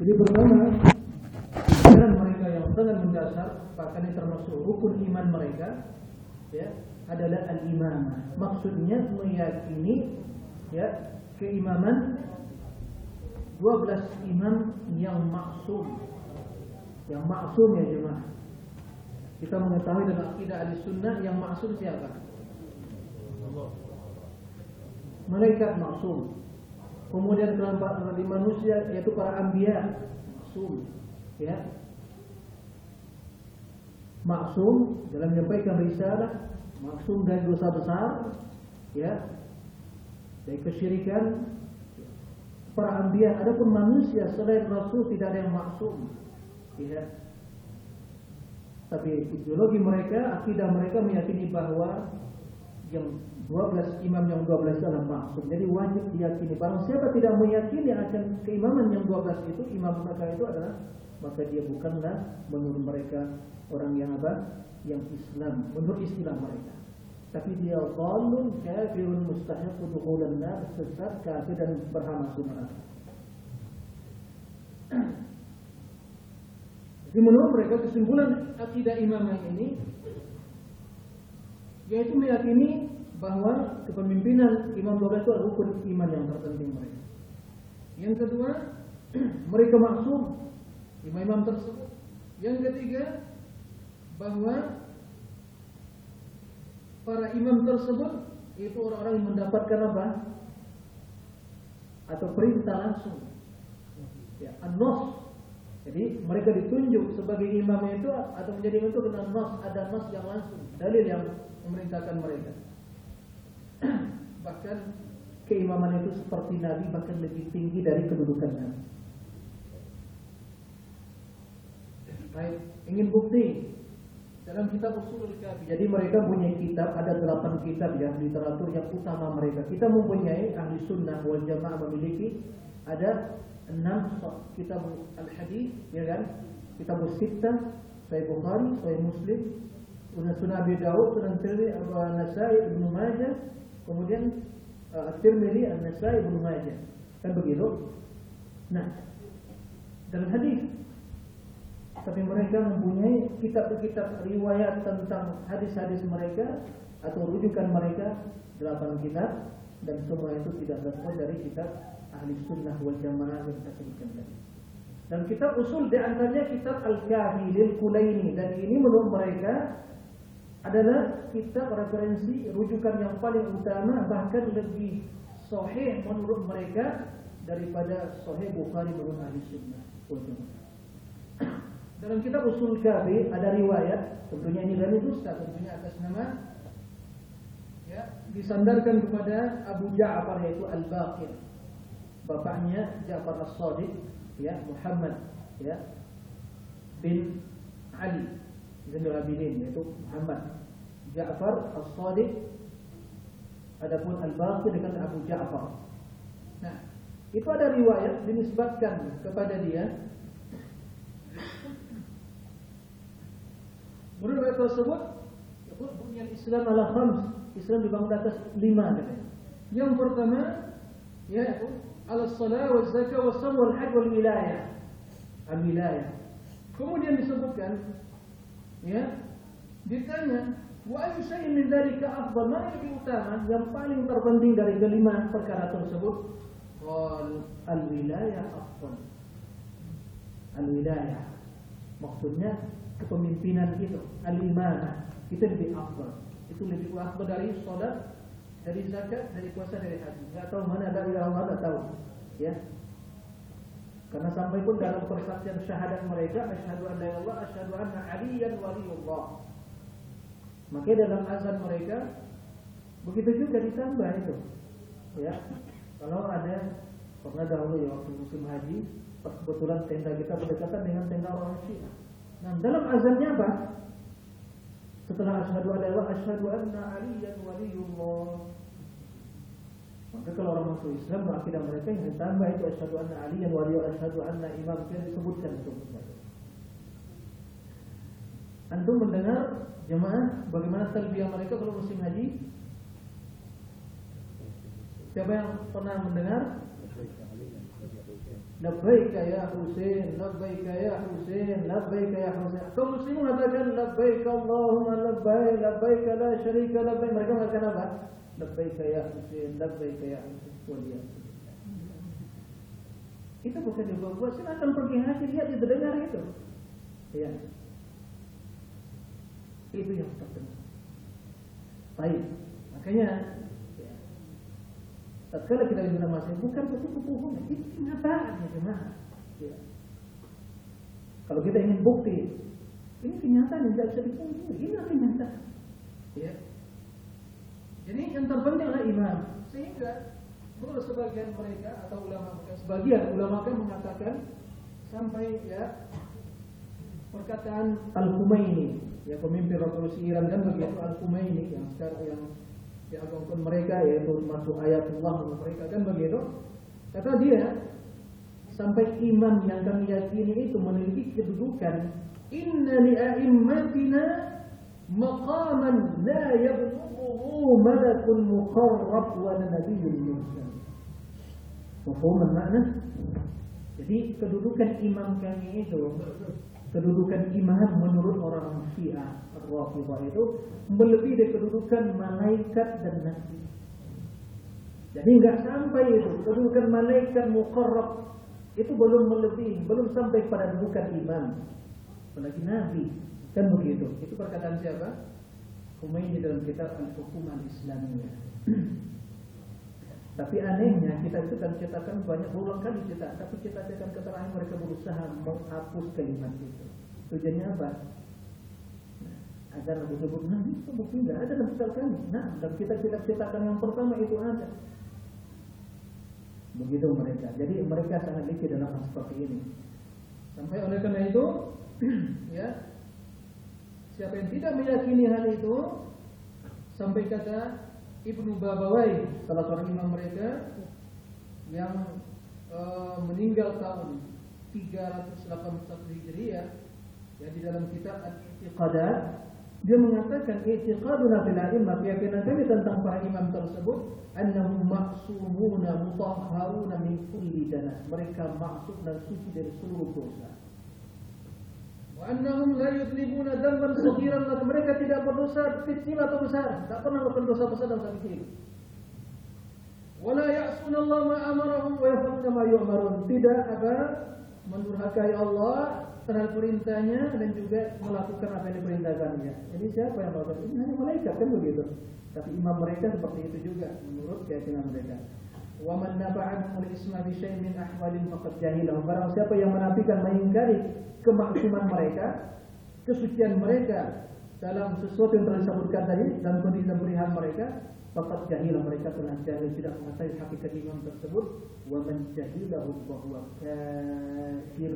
Jadi pertama, jalan mereka yang sangat mendasar, bahkan ini termasuk rukun iman mereka, ya, adalah al-imamah. Maksudnya meyakini ya keimaman 12 imam yang maksum. Yang maksum ya jemaah. Kita mengetahui dalam akidah ahli sunnah yang maksum siapa? Malaikat maksum. Kemudian kelompok di manusia yaitu para anbiya maksum. Ya. Maksum dalam menyampaikan risalah, maksum dari dosa besar, ya. Dari kesyirikan, para anbiya adapun manusia selain rasul tidak ada yang maksum. Ya. Tapi ideologi mereka, akidah mereka meyakini bahwa yang 12 imam yang 12 adalah maksum. Jadi wajib diyakini. Barang siapa tidak meyakini akan keimaman yang 12 itu, imam mereka itu adalah maka dia bukanlah menurut mereka orang yang apa? Yang Islam, menurut istilah mereka. Tapi dia zalun, kafirun, mustahiq dukhulan nar, sesat, kafir dan berhak masuk neraka. Jadi menurut mereka kesimpulan akidah imam yang ini yaitu meyakini bahwa kepemimpinan imam 12 itu adalah rukun iman yang terpenting mereka. Yang kedua, mereka maksum imam-imam tersebut. Yang ketiga, bahwa para imam tersebut itu orang-orang yang mendapatkan apa? Atau perintah langsung. Ya, an-nas jadi mereka ditunjuk sebagai imam itu atau menjadi imam itu dengan nas, ada nas yang langsung, dalil yang memerintahkan mereka. bahkan keimaman itu seperti Nabi bahkan lebih tinggi dari kedudukan Nabi. Baik, ingin bukti dalam kitab Usulul Kafi. Jadi mereka punya kitab, ada delapan kitab ya literatur yang utama mereka. Kita mempunyai ahli sunnah wal jamaah memiliki ada enam kitab al-hadis ya kan kitab sittah Sahih Bukhari Sahih Muslim Sunan Sunan Abi Dawud Sunan Tirmidzi Abu Nasai Ibnu Majah kemudian uh, Tirmidzi An-Nasai Ibnu Majah. Kan begitu? Nah dalam hadis tapi mereka mempunyai kitab-kitab riwayat tentang hadis-hadis mereka atau rujukan mereka delapan kitab dan semua itu tidak berasal dari kitab ahli sunnah wal jamaah yang kita sebutkan tadi. Dan kitab usul di antaranya kitab Al-Kafi lil Kulaini. Dan ini menurut mereka adalah kitab referensi rujukan yang paling utama bahkan lebih sahih menurut mereka daripada sahih Bukhari menurut ahli sunnah. Dalam kitab usul kafi ada riwayat tentunya ini dari dusta tentunya atas nama ya disandarkan kepada Abu Ja'far yaitu Al-Baqir bapaknya Ja'far As-Sadiq ya Muhammad ya bin Ali Zainul Abidin yaitu Muhammad Ja'far As-Sadiq adapun Al-Baqi dengan Abu Ja'far. Nah, itu ada riwayat dinisbatkan kepada dia Menurut riwayat tersebut, punya Islam ala khams, Islam dibangun atas lima. Yang pertama, ya al-salat wa zakat wa shawm wal hajj wal wilayah. Al wilayah. Kemudian disebutkan ya. Ditanya wa ayu min dzalika afdal. Mana yang utama yang paling terpenting dari kelima perkara tersebut? Qal al wilayah afdal. Al wilayah maksudnya kepemimpinan itu al imamah itu lebih afdal. Itu lebih afdal dari salat dari zakat, dari puasa, dari haji. Enggak tahu mana dari Allah, enggak tahu. Ya. Karena sampai pun dalam persaksian syahadat mereka, asyhadu an la ilaha asyhadu anna aliyan waliyullah. Maka dalam azan mereka begitu juga ditambah itu. Ya. Kalau ada pernah dahulu ya waktu musim haji, kebetulan tenda kita berdekatan dengan tenda orang Syiah. Nah, dalam azannya apa? Setelah asyhadu an la ilaha asyhadu anna aliyan waliyullah. Maka kalau orang masuk Islam berakidah mereka yang ditambah itu asyhadu anna aliyan waliyullah asyhadu anna imam kita disebutkan itu. Antum mendengar jemaah bagaimana talbiyah mereka kalau musim haji? Siapa yang pernah mendengar? Labbaik ya Husain, labbaik ya Husain, labbaik ya Husain. Kaum muslimin mengatakan labbaik Allahumma labbaik, labbaik la syarika labbaik. Mereka mengatakan apa? Labbaik ya labbaik ya Husain. Itu bukan dibuat-buat. Silakan pergi haji lihat itu dengar itu. Ya. Itu yang terdengar. Baik. Makanya Tatkala kita bilang masih bukan berarti kebohongan, itu kenyataan ya jemaah. Ya. Kalau kita ingin bukti, ini kenyataan yang tidak bisa dipungkiri. Ini kenyataan. Ya. Jadi yang terpenting adalah imam. Sehingga menurut sebagian mereka atau ulama mereka, sebagian ulama mereka mengatakan sampai ya perkataan Al Khumaini, ya pemimpin revolusi Iran kan begitu Al Khumaini yang sekarang yang diagungkan mereka yaitu masuk ayat Allah mereka kan begitu kata dia sampai imam yang kami yakini itu memiliki kedudukan inna li a'immatina maqaman la yablughuhu malakun muqarrab wa nabiyyun mursal Mafhum makna? Jadi kedudukan imam kami itu kedudukan imam menurut orang Syiah Rafidah itu melebihi dari kedudukan malaikat dan nabi. Jadi nggak sampai itu kedudukan malaikat mukarrab itu belum melebihi, belum sampai pada kedudukan imam, apalagi nabi. Kan begitu. Itu perkataan siapa? Khomeini dalam kitab Al-Hukum Al-Islamiyah. Tapi anehnya kita itu kan cetakan banyak berulang kali cetak, tapi cetakan keterangan mereka berusaha menghapus kalimat itu. Tujuannya apa? agar disebut nah itu bukti tidak ada dalam kitab kami. Nah dalam kitab-kitab cetakan yang pertama itu ada. Begitu mereka. Jadi mereka sangat licik dalam hal seperti ini. Sampai oleh karena itu, ya siapa yang tidak meyakini hal itu, sampai kata Ibnu Babawai, salah seorang imam mereka yang uh, meninggal tahun 381 Hijriah ya di dalam kitab Al-I'tiqadat dia mengatakan i'tiqaduna fil a'immah keyakinan kami tentang para imam tersebut annahum maksumuna mutahharuna min kulli danas. Mereka maksud dan suci dari seluruh dosa. Wa annahum la yudnibuna dzamban saghiran mereka tidak berdosa kecil atau besar, tak pernah melakukan dosa besar dan dosa kecil. Wala ya'suna Allah ma amarahum wa yaf'aluna ma yu'marun. Tidak apa mendurhakai Allah terhadap perintahnya dan juga melakukan apa yang diperintahkannya. Jadi siapa yang melakukan ini hanya malaikat kan begitu. Tapi imam mereka seperti itu juga menurut keyakinan mereka. Wa man nafa'an al-isma bi syai'in min ahwalin faqad jahilah. Barang siapa yang menafikan mengingkari kemaksuman mereka, kesucian mereka dalam sesuatu yang telah disebutkan tadi dan kondisi pemilihan mereka, faqad jahilah mereka telah jahil tidak mengetahui hakikat imam tersebut wa man jahilahu bahwa kafir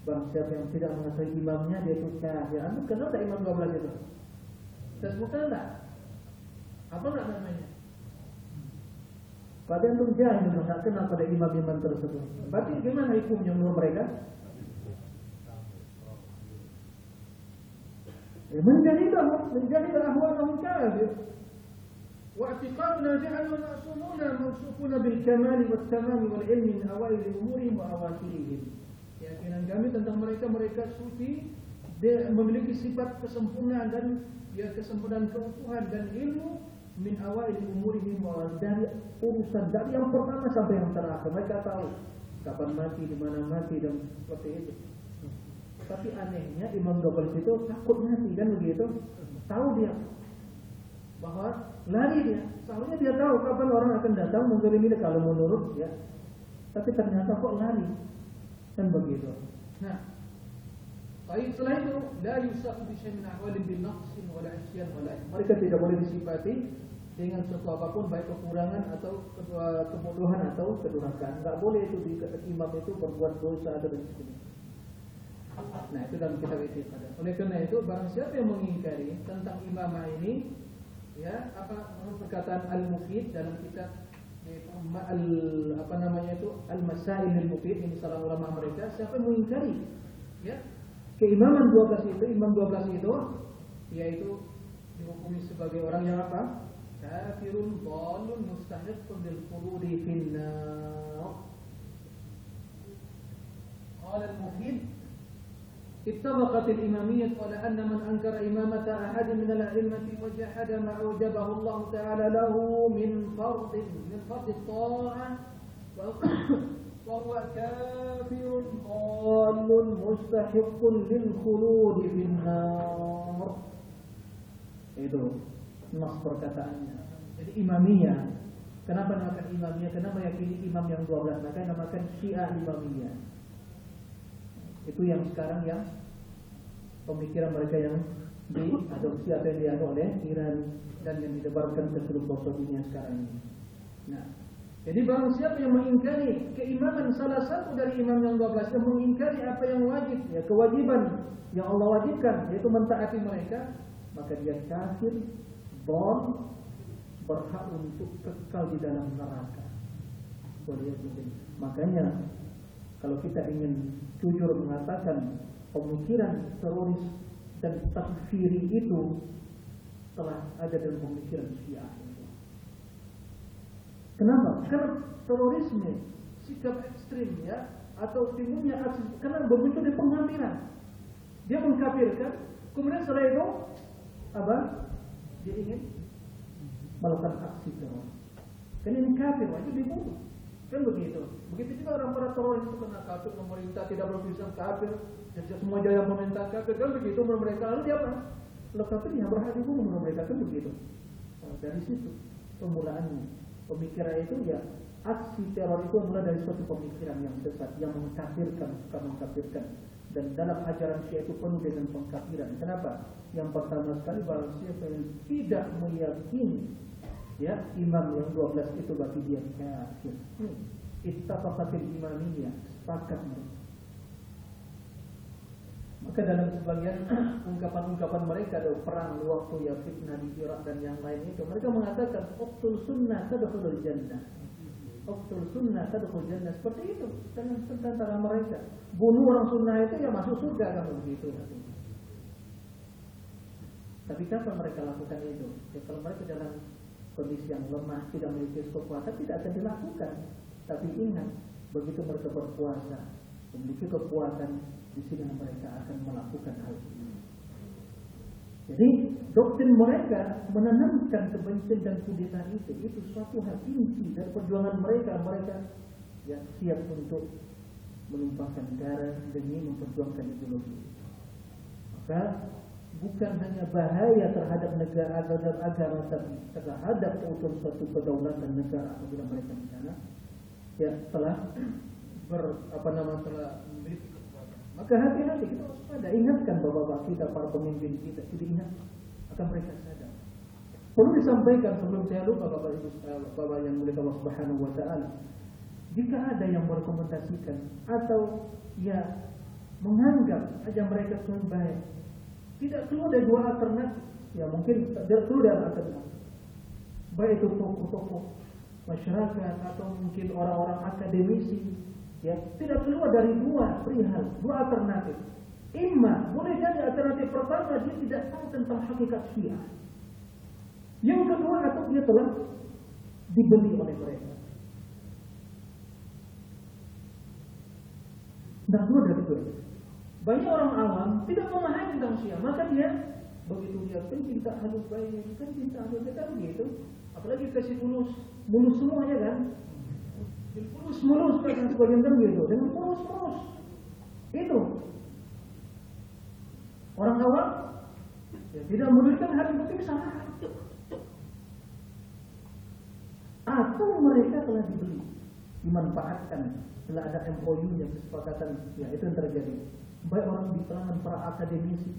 Barang siapa yang tidak mengetahui imamnya dia itu kafir. Anda kenal tak imam 12 itu? Saya sebutkan enggak? Apa enggak namanya? Pada antum jahil enggak kenal pada imam-imam tersebut. Berarti gimana hukumnya menurut mereka? Ya, menjadilah menjadilah ahwanahum kafir. واعتقادنا جعلنا معصومون موصوفون بالكمال والتمام والعلم من أوائل أمورهم وأواخرهم keyakinan kami tentang mereka mereka suci dia memiliki sifat kesempurnaan dan ya kesempurnaan keutuhan dan ilmu min awal umurihim dari urusan dari yang pertama sampai yang terakhir mereka tahu kapan mati di mana mati dan seperti itu tapi anehnya Imam Dobel itu takut mati kan begitu tahu dia bahwa lari dia seharusnya dia tahu kapan orang akan datang menggelimi dia kalau menurut ya tapi ternyata kok lari kan begitu. Nah, baik setelah itu la yusafu bi syai'in ahwalin bin naqsin isyan wa la mereka tidak boleh disifati dengan sesuatu apa pun baik kekurangan atau kebodohan atau kedurhakaan. Enggak boleh itu di imam itu berbuat dosa atau sebagainya. Nah itu dalam kitab ada. Oleh karena itu barang siapa yang mengingkari tentang imamah ini, ya apa perkataan Al-Mufid dalam kitab al apa namanya itu al masail al mufid ini salah ulama mereka siapa yang mengingkari ya keimaman 12 itu imam 12 itu yaitu dihukumi sebagai orang yang apa kafirun dhalun mustahiqqun lil khuludi finnar اتفقت الإمامية على أن من أنكر إمامة أحد من الأئمة وجحد ما أوجبه الله تعالى له من فرض من فرض الطاعة وهو كافر ضال مستحق للخلود في النار itu nas perkataannya jadi imamiyah kenapa namakan imamiyah kenapa meyakini imam yang 12 maka namakan syiah imamiyah itu yang sekarang yang pemikiran mereka yang diadopsi atau yang dianu oleh Iran dan yang didebarkan ke seluruh pelosok dunia sekarang ini. Nah, jadi barang siapa yang mengingkari keimaman salah satu dari imam yang 12 yang mengingkari apa yang wajib, ya kewajiban yang Allah wajibkan yaitu mentaati mereka, maka dia kafir, bon, berhak untuk kekal di dalam neraka. Makanya kalau kita ingin jujur mengatakan pemikiran teroris dan takfiri itu telah ada dalam pemikiran Syiah. Kenapa? Karena terorisme, sikap ekstrim ya, atau timbulnya aksi, karena begitu di penghampiran. Dia mengkafirkan, kemudian setelah itu apa? Dia ingin melakukan aksi teror. Kan ini kafir, wajib dibunuh. Kan begitu. Begitu juga orang para teroris itu kena kafir, pemerintah tidak berpisah kafir, semua jaya pemerintah kafir, kan begitu menurut mereka. Lalu dia apa? Lalu kafir yang berhak dibunuh menurut mereka, kan begitu. Nah, dari situ pemulaannya. Pemikiran itu ya aksi teror itu mulai dari suatu pemikiran yang sesat yang mengkafirkan, suka mengkafirkan. Dan dalam ajaran Syiah itu penuh dengan pengkafiran. Kenapa? Yang pertama sekali barang siapa yang tidak meyakini ya imam yang 12 itu berarti dia. Kafir hmm. ittafaqatil imamiyah sepakat mereka maka dalam sebagian ungkapan-ungkapan mereka ada perang waktu ya fitnah di Irak dan yang lain itu mereka mengatakan uktul sunnah tadkhulul jannah. Uktul sunnah tadkhulul jannah seperti itu. Dan tentara mereka. Bunuh orang sunnah itu ya masuk surga kan begitu tapi kapan mereka lakukan itu? Ya kalau mereka dalam kondisi yang lemah, tidak memiliki kekuatan, tidak akan dilakukan. Tapi ingat, begitu mereka berpuasa, memiliki kekuatan, di sini mereka akan melakukan hal ini. Jadi doktrin mereka menanamkan kebencian dan kudeta itu, itu suatu hal inti dari perjuangan mereka. Mereka ya siap untuk menumpahkan darah demi memperjuangkan ideologi. Maka bukan hanya bahaya terhadap negara dan agama tapi terhadap keutuhan suatu kedaulatan negara apabila mereka di sana ya telah ber apa nama telah. Maka hati-hati kita harus pada ingatkan bapak-bapak kita para pemimpin kita tidak ingat akan mereka sadar. Perlu disampaikan sebelum saya lupa bapak ibu bapak yang mulia Allah Subhanahu Wa Taala. Jika ada yang merekomendasikan atau ya menganggap aja mereka itu baik tidak keluar dari dua alternatif. Ya mungkin tidak keluar dari alternatif. Baik itu tokoh-tokoh masyarakat atau mungkin orang-orang akademisi. Ya tidak keluar dari dua perihal, dua alternatif. Imma boleh jadi alternatif pertama dia tidak tahu tentang hakikat syiah. Yang kedua atau dia telah dibeli oleh mereka. Tidak keluar dari dua banyak orang awam tidak memahami tentang Syiah, maka dia begitu dia pencinta halus baik, kan cinta halus kan begitu. Apalagi kasih mulus, mulus semuanya kan. Mulus mulus kan sebagian kan gitu, dengan mulus mulus. Itu orang awam ya, tidak memberikan hal yang penting salah. Atau mereka telah dibeli, dimanfaatkan setelah ada MOU-nya kesepakatan, ya itu yang terjadi. Baik orang di kalangan para akademisi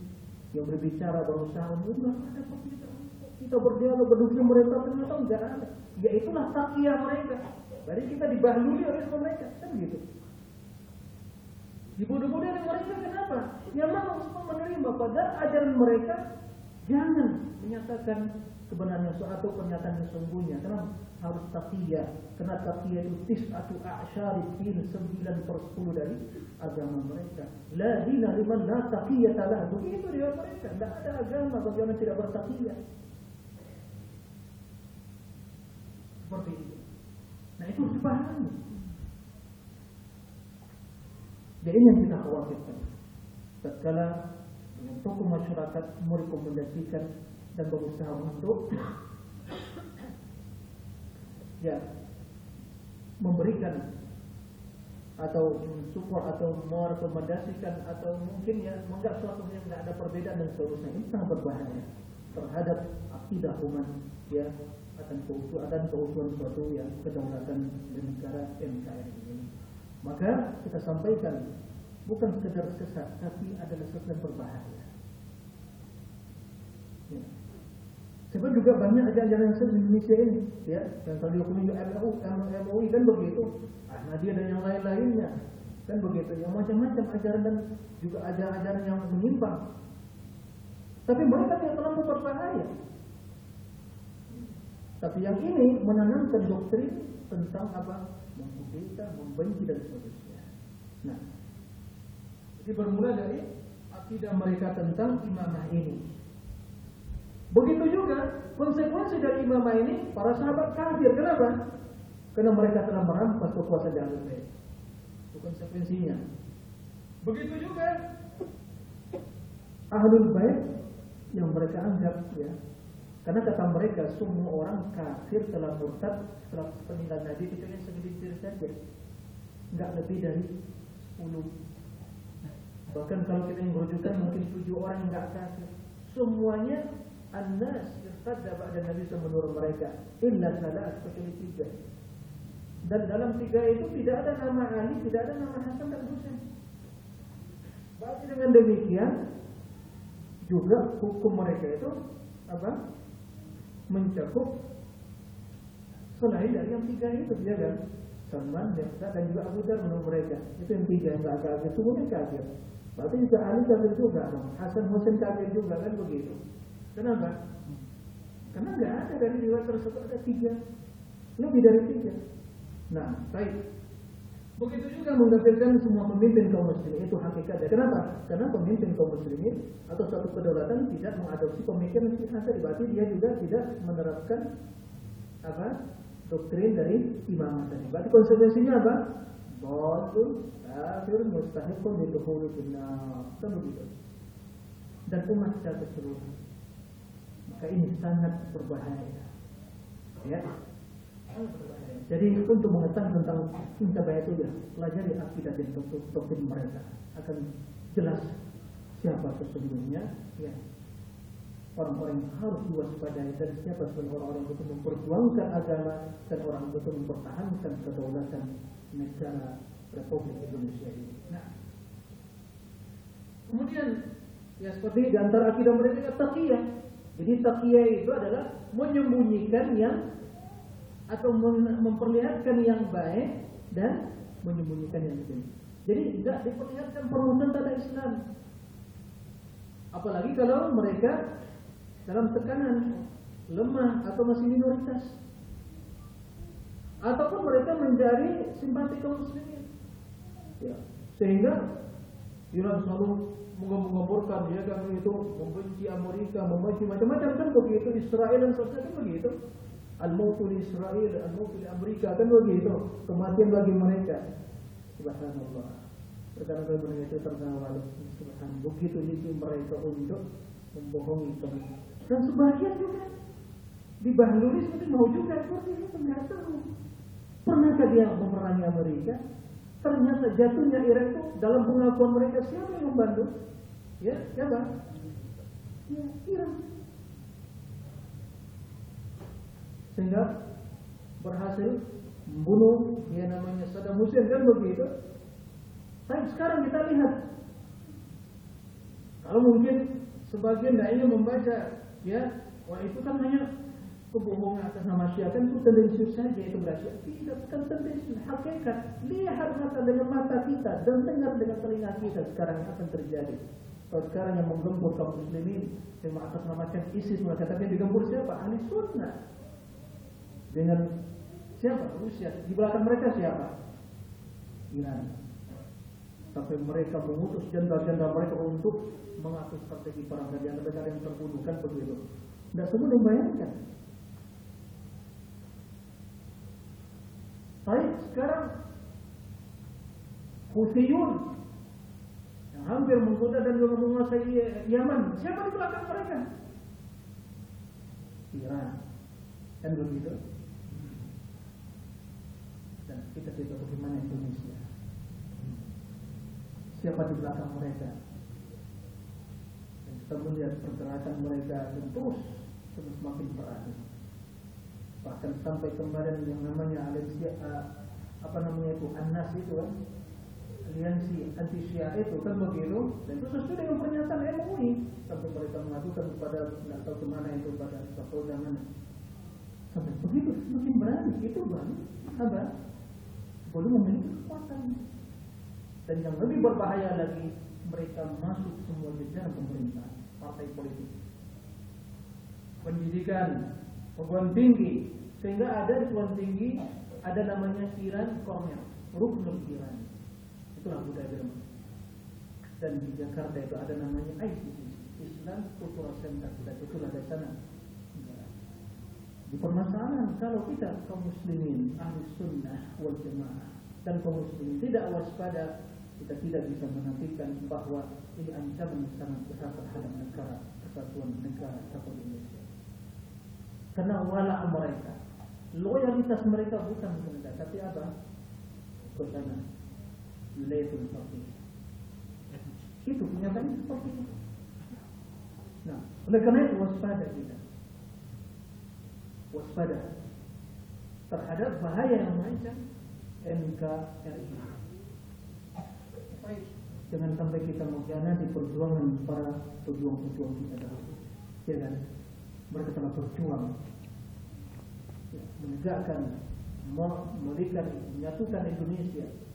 yang berbicara berusaha untuk ada kita, kita berdialog berdiskusi mereka ternyata enggak ada. Ya itulah takia mereka. Jadi kita dibahluli oleh mereka kan gitu. Dibodoh-bodoh oleh mereka kenapa? Yang mau menerima pada ajaran mereka jangan menyatakan kebenaran suatu pernyataan yang sesungguhnya. Karena harus taqiyah karena taqiyah itu tis'atu a'syari din 9 per 10 dari agama mereka. La dina liman la taqiyah lah begitu dia mereka. Tidak ada agama bagi orang tidak bertaqiyah seperti itu. Nah itu harus dipahami jadi yang kita khawatirkan. Tatkala tokoh masyarakat merekomendasikan dan berusaha untuk ya memberikan atau mensupport atau merekomendasikan atau mungkin ya menganggap suatu yang tidak ada perbedaan dan seterusnya ini sangat berbahaya terhadap akidah umat ya akan keutuhan dan keutuhan suatu yang kedaulatan negara NKRI ini. Maka kita sampaikan bukan sekedar sesat tapi adalah sesuatu yang berbahaya. Ya. Juga banyak ajaran-ajaran yang di Indonesia ini, ya, yang tadi dihukumi MUI, MUI kan begitu, Ahmadiyah dan yang lain-lainnya, kan begitu, yang macam-macam ajaran dan juga ajaran-ajaran yang menyimpang. Tapi mereka tidak terlalu berbahaya. Tapi yang ini menanamkan doktrin tentang apa? Mengkudeta, membenci dan seterusnya. Nah, jadi bermula dari akidah mereka tentang imamah ini. Begitu juga konsekuensi dari imamah ini para sahabat kafir. Kenapa? Karena mereka telah merampas kekuasaan Ahlul Bait. Itu konsekuensinya. Begitu juga Ahlul Bait yang mereka anggap ya. Karena kata mereka semua orang kafir telah murtad setelah peninggalan Nabi kecuali segelintir saja. Enggak lebih dari 10. Bahkan kalau kita yang merujukan mungkin tujuh orang enggak kafir. Semuanya An-nas irtadda ba'da Nabi menurut mereka illa salah kecuali tiga. Dan dalam tiga itu tidak ada nama Ali, tidak ada nama Hasan dan Husain. Berarti dengan demikian juga hukum mereka itu apa? Mencakup selain dari yang tiga itu, ya kan? Salman, Miqdad dan juga Abu Dhar menurut mereka. Itu yang tiga yang agak kafir, semuanya kafir. Berarti juga Ali kafir juga, Hasan Husain kafir juga kan begitu. Kenapa? Karena nggak ada dari riwayat tersebut ada tiga, lebih dari tiga. Nah, baik. Begitu juga mengkafirkan semua pemimpin kaum muslimin itu hakikatnya. Kenapa? Karena pemimpin kaum muslimin atau suatu kedaulatan tidak mengadopsi pemikiran Hasan, berarti dia juga tidak menerapkan apa doktrin dari imam tadi. Berarti konsekuensinya apa? Boleh kafir mustahikun lidukhuli finnar. Kan begitu. Dan umat secara keseluruhan maka ini sangat berbahaya. Ya. Jadi untuk mengetahui tentang cinta itu ya, pelajari akidah dan doktrin mereka akan jelas siapa sesungguhnya ya orang-orang yang harus diwaspadai dan siapa sebenarnya orang-orang yang betul memperjuangkan agama dan orang yang betul mempertahankan kedaulatan negara Republik Indonesia ini. Nah, kemudian ya seperti di antara akidah mereka taqiyah jadi taqiyah itu adalah menyembunyikan yang atau memperlihatkan yang baik dan menyembunyikan yang jelek. Jadi tidak diperlihatkan permusuhan tanda Islam. Apalagi kalau mereka dalam tekanan lemah atau masih minoritas. Ataupun mereka mencari simpati kaum muslimin. Ya. Sehingga Iran selalu mengoborkan dia kan itu membenci Amerika, membenci macam-macam kan begitu Israel dan seterusnya kan begitu. Al-mautu di Israel, al-mautu di Amerika kan begitu. Kematian bagi mereka. Subhanallah. Bagi mereka itu terkawal. Subhanallah. Begitu itu mereka untuk membohongi kami. Dan sebagian juga dibahluli seperti mau juga seperti itu nggak tahu. Pernahkah dia memerangi Amerika? Ternyata jatuhnya Irak itu dalam pengakuan mereka siapa yang membantu? Ya, siapa? Ya, Iran. Sehingga berhasil membunuh ya namanya Saddam Hussein kan begitu. Tapi sekarang kita lihat kalau mungkin sebagian ingin membaca ya, wah itu kan hanya kebohongan atas nama Syiah kan itu tendensius saja itu berarti tidak bukan tendensius hakikat mata dengan mata kita dan dengar dengan telinga kita sekarang akan terjadi. Kalau sekarang yang menggempur kaum muslimin yang mengatasnamakan ISIS mengatakan yang digempur siapa? Ahli sunnah. Dengan siapa? Rusia. Di belakang mereka siapa? Iran. Sampai mereka mengutus jenderal-jenderal mereka untuk mengatur strategi perang. Dan negara yang terbunuh kan begitu. Tidak semua membayangkan Baik, sekarang Husiyun yang hampir menggoda dan juga menguasai Yaman. Siapa di belakang mereka? Iran. Dan begitu. Dan kita tidak bagaimana Indonesia. Siapa di belakang mereka? Dan kita melihat pergerakan mereka dan terus terus semakin berani. Bahkan sampai kemarin yang namanya aliansi apa namanya itu Anas itu kan aliansi anti Syiah itu kan begitu dan itu sesuai dengan pernyataan MUI sampai mereka mengajukan kepada tidak tahu ke mana itu pada Kapolda mana. Sampai begitu semakin berani itu berani sabar. Belum memiliki kekuatan. Dan yang lebih berbahaya lagi mereka masuk semua jajaran pemerintah partai politik. Pendidikan perguruan tinggi. Sehingga ada di perguruan tinggi ada namanya Iran Cornell Ruknul Iran itulah budaya Jerman dan di Jakarta itu ada namanya ICC Islam Cultural Center kita itulah di sana. Di permasalahan kalau kita kaum muslimin ahli sunnah wal jamaah dan kaum muslimin tidak waspada kita tidak bisa menafikan bahwa ini ancaman sangat besar terhadap negara kesatuan negara kesatuan Indonesia. Karena wala mereka. Loyalitas mereka bukan kepada tapi apa? Ke wilayatul faqih itu kenyataannya seperti itu. Nah oleh karena itu waspada kita. Waspada terhadap bahaya yang mengancam NKRI baik jangan sampai kita mengkhianati perjuangan para pejuang-pejuang kita dahulu ya kan? Mereka telah berjuang. Menegakkan, memberikan, menyatukan Indonesia. ya,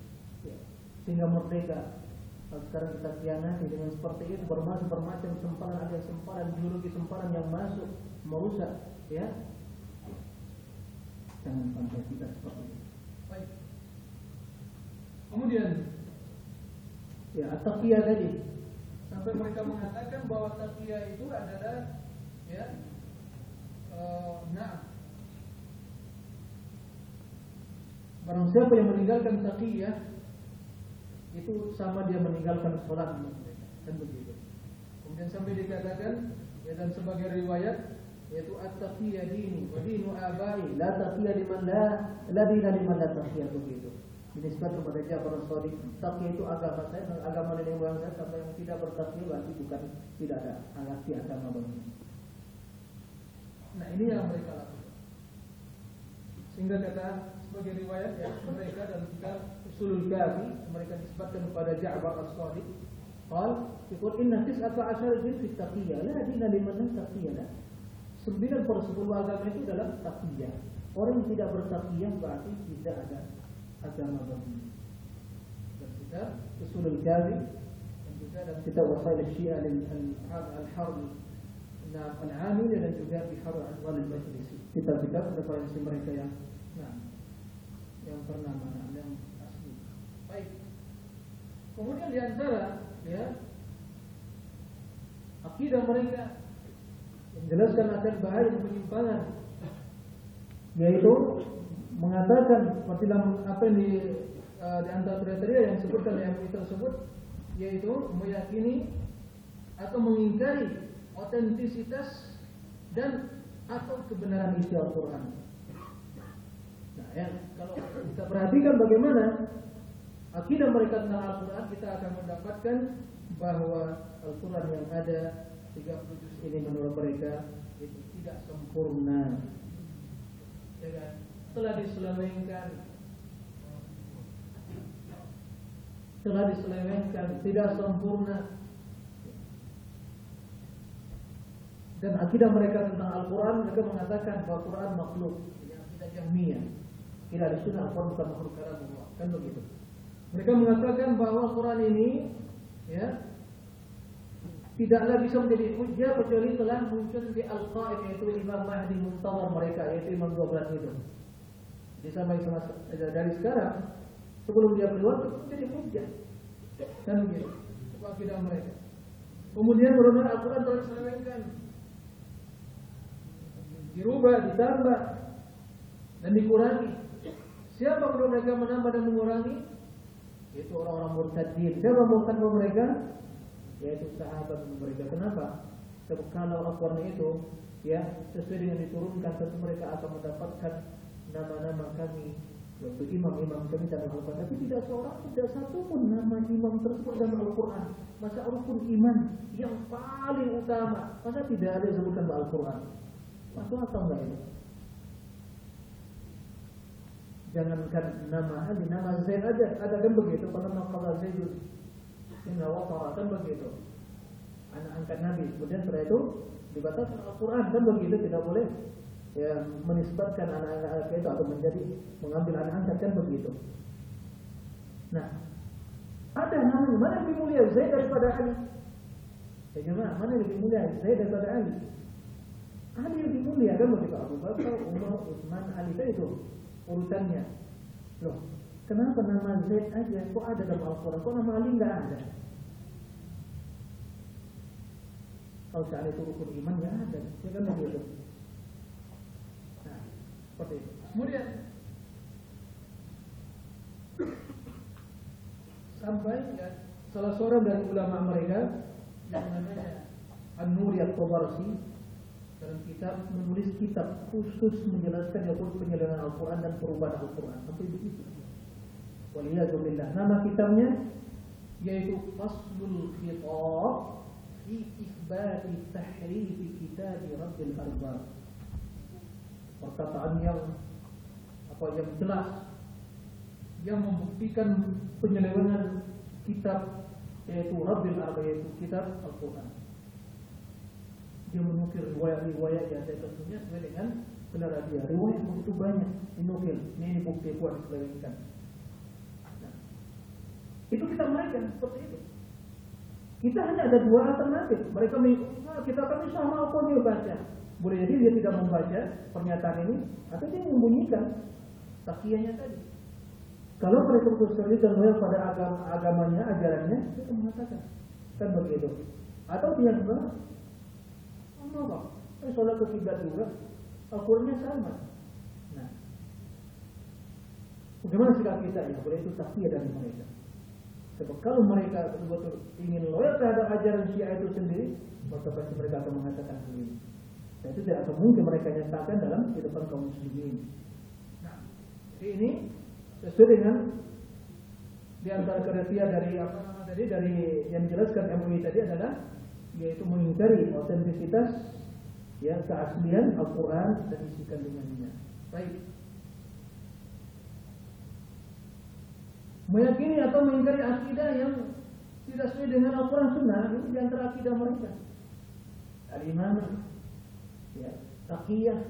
sehingga merdeka. Kalau sekarang kita khianati dengan seperti itu bermacam bermacam sempalan ada sempalan ideologi sempalan yang masuk merusak ya jangan sampai kita seperti itu. Baik. Kemudian ya taqiyah tadi sampai mereka mengatakan bahwa taqiyah itu adalah ya uh, nah Barang siapa yang meninggalkan taqiyah itu sama dia meninggalkan sholat kan begitu. Kemudian sampai dikatakan ya dan sebagai riwayat yaitu at-taqiyah dini wa dinu abai la taqiyah liman la la dina liman la taqiyah begitu. Dinisbat kepada Ja'far Shadiq, taqiyah itu agama saya dan agama nenek moyang saya sampai yang tidak bertaqiyah berarti bukan tidak ada arti agama bagi. Nah, ini yang mereka lakukan. Sehingga kata sebagai riwayat ya mereka dalam kitab Usulul Kafi mereka disebutkan kepada Ja'far As-Sadiq. Qal yaqul inna tis'ata asyara jin fi taqiyya. La dina liman taqiyya sembilan per sepuluh agama itu dalam taqiyah orang yang tidak bertaqiyah berarti tidak ada agama bagi. Dan kita Usulul Kafi dan juga dalam kitab Wasail Syiah al-Harbi Nah, al-Amil dan juga Bihar al-Anwar al-Majlisi. Kitab-kitab referensi mereka yang nah, yang pernah mana yang. Baik. Kemudian di antara ya akidah mereka menjelaskan akan bahaya penyimpangan yaitu mengatakan dalam apa yang di, uh, di antara kriteria yang disebutkan yang tersebut yaitu meyakini atau mengingkari otentisitas dan atau kebenaran isi Al-Quran. Nah, ya, kalau kita perhatikan bagaimana akidah mereka tentang Al-Quran, kita akan mendapatkan bahwa Al-Quran yang ada 30 juz ini menurut mereka itu tidak sempurna. Ya kan? Telah diselewengkan. Telah diselewengkan, tidak sempurna. Dan akidah mereka tentang Al-Quran, mereka mengatakan bahwa Al-Quran makhluk, yang tidak jahmiyah. Tidak di sunnah Al-Quran bukan makhluk kalam Allah. Kan begitu. Mereka mengatakan bahwa Quran ini ya tidaklah bisa menjadi hujah kecuali telah muncul di Al-Qaim yaitu Imam Mahdi Muntawar mereka yaitu Imam 12 itu. Jadi sampai dari sekarang sebelum dia keluar itu menjadi hujah. Kan begitu. Itu akidah mereka. Kemudian benar Al-Quran terus diselewengkan. Dirubah, ditambah dan dikurangi. Siapa kedua mereka menambah dan mengurangi? Itu orang-orang murtadin. Siapa murtad mereka? yaitu sahabat mereka. Kenapa? Sebab kalau Al-Quran itu ya sesuai dengan diturunkan tentu mereka akan mendapatkan nama-nama kami yaitu imam-imam kami dalam Al-Quran tapi tidak seorang tidak satu pun nama imam tersebut dalam Al-Quran masa rukun iman yang paling utama masa tidak ada disebutkan dalam Al-Quran masuk atau enggak ini jangankan nama Ali nama Zaid aja ada kan begitu kalau nama Zaid Inna watara kan begitu anak angkat Nabi. Kemudian setelah itu dibatalkan Al-Quran kan begitu tidak boleh ya menisbatkan anak-anak itu atau menjadi mengambil anak angkat kan begitu. Nah, ada nama mana lebih mulia Zaid daripada Ali? Ya jemaah, mana lebih mulia Zaid daripada Ali? Ali lebih mulia kan begitu Abu Bakar, Umar, Utsman, Ali itu urutannya. Loh, kenapa nama Zaid aja kok ada dalam Al-Quran? Kok nama Ali nggak ada? Kalau seandainya itu rukun iman nggak ada, ya kan begitu. Nah, seperti itu. Kemudian sampai ya, salah seorang dari ulama mereka yang namanya An-Nuri Al-Tabarsi dalam kitab menulis kitab khusus menjelaskan yaitu penyelenggaraan Al-Quran dan perubahan Al-Quran sampai begitu. Waliyahzubillah. Nama kitabnya yaitu Faslul Khitab fi isbati tahrifi kitab Rabbil Arbab. Perkataan yang apa yang jelas yang membuktikan penyelewengan kitab yaitu Rabbil Arbab yaitu kitab Al-Quran. Dia menukil riwayat-riwayat yang saya tentunya sesuai dengan dia. Riwayat begitu banyak dinukil. Ini, ini bukti kuat diselewengkan. Nah, itu kita mereka seperti itu. Kita hanya ada dua alternatif. Mereka nah, kita akan sama apa dia baca. Boleh jadi dia tidak membaca pernyataan ini, atau dia menyembunyikan takiyahnya tadi. Kalau mereka betul sekali loyal pada agama, agamanya, ajarannya, kita mengatakan kan begitu. Atau dia bilang, apa? Eh, sholat ketiga juga, Al-Qurannya sama. Nah, bagaimana sikap kita ya? Boleh itu takiyah dari mereka. Sebab kalau mereka betul-betul ingin loyal terhadap ajaran Syiah itu sendiri, maka pasti mereka akan mengatakan hal ini. Dan itu tidak akan mungkin mereka nyatakan dalam kehidupan kaum muslimin. Nah, jadi ini sesuai dengan di antara kriteria dari apa tadi dari yang dijelaskan MUI tadi adalah yaitu mengingkari otentisitas ya keaslian Al-Quran dan isi kandungannya. Baik. meyakini atau mengingkari akidah yang tidak sesuai dengan Al-Quran Sunnah itu di antara akidah mereka. Al-Imam, ya, Taqiyah,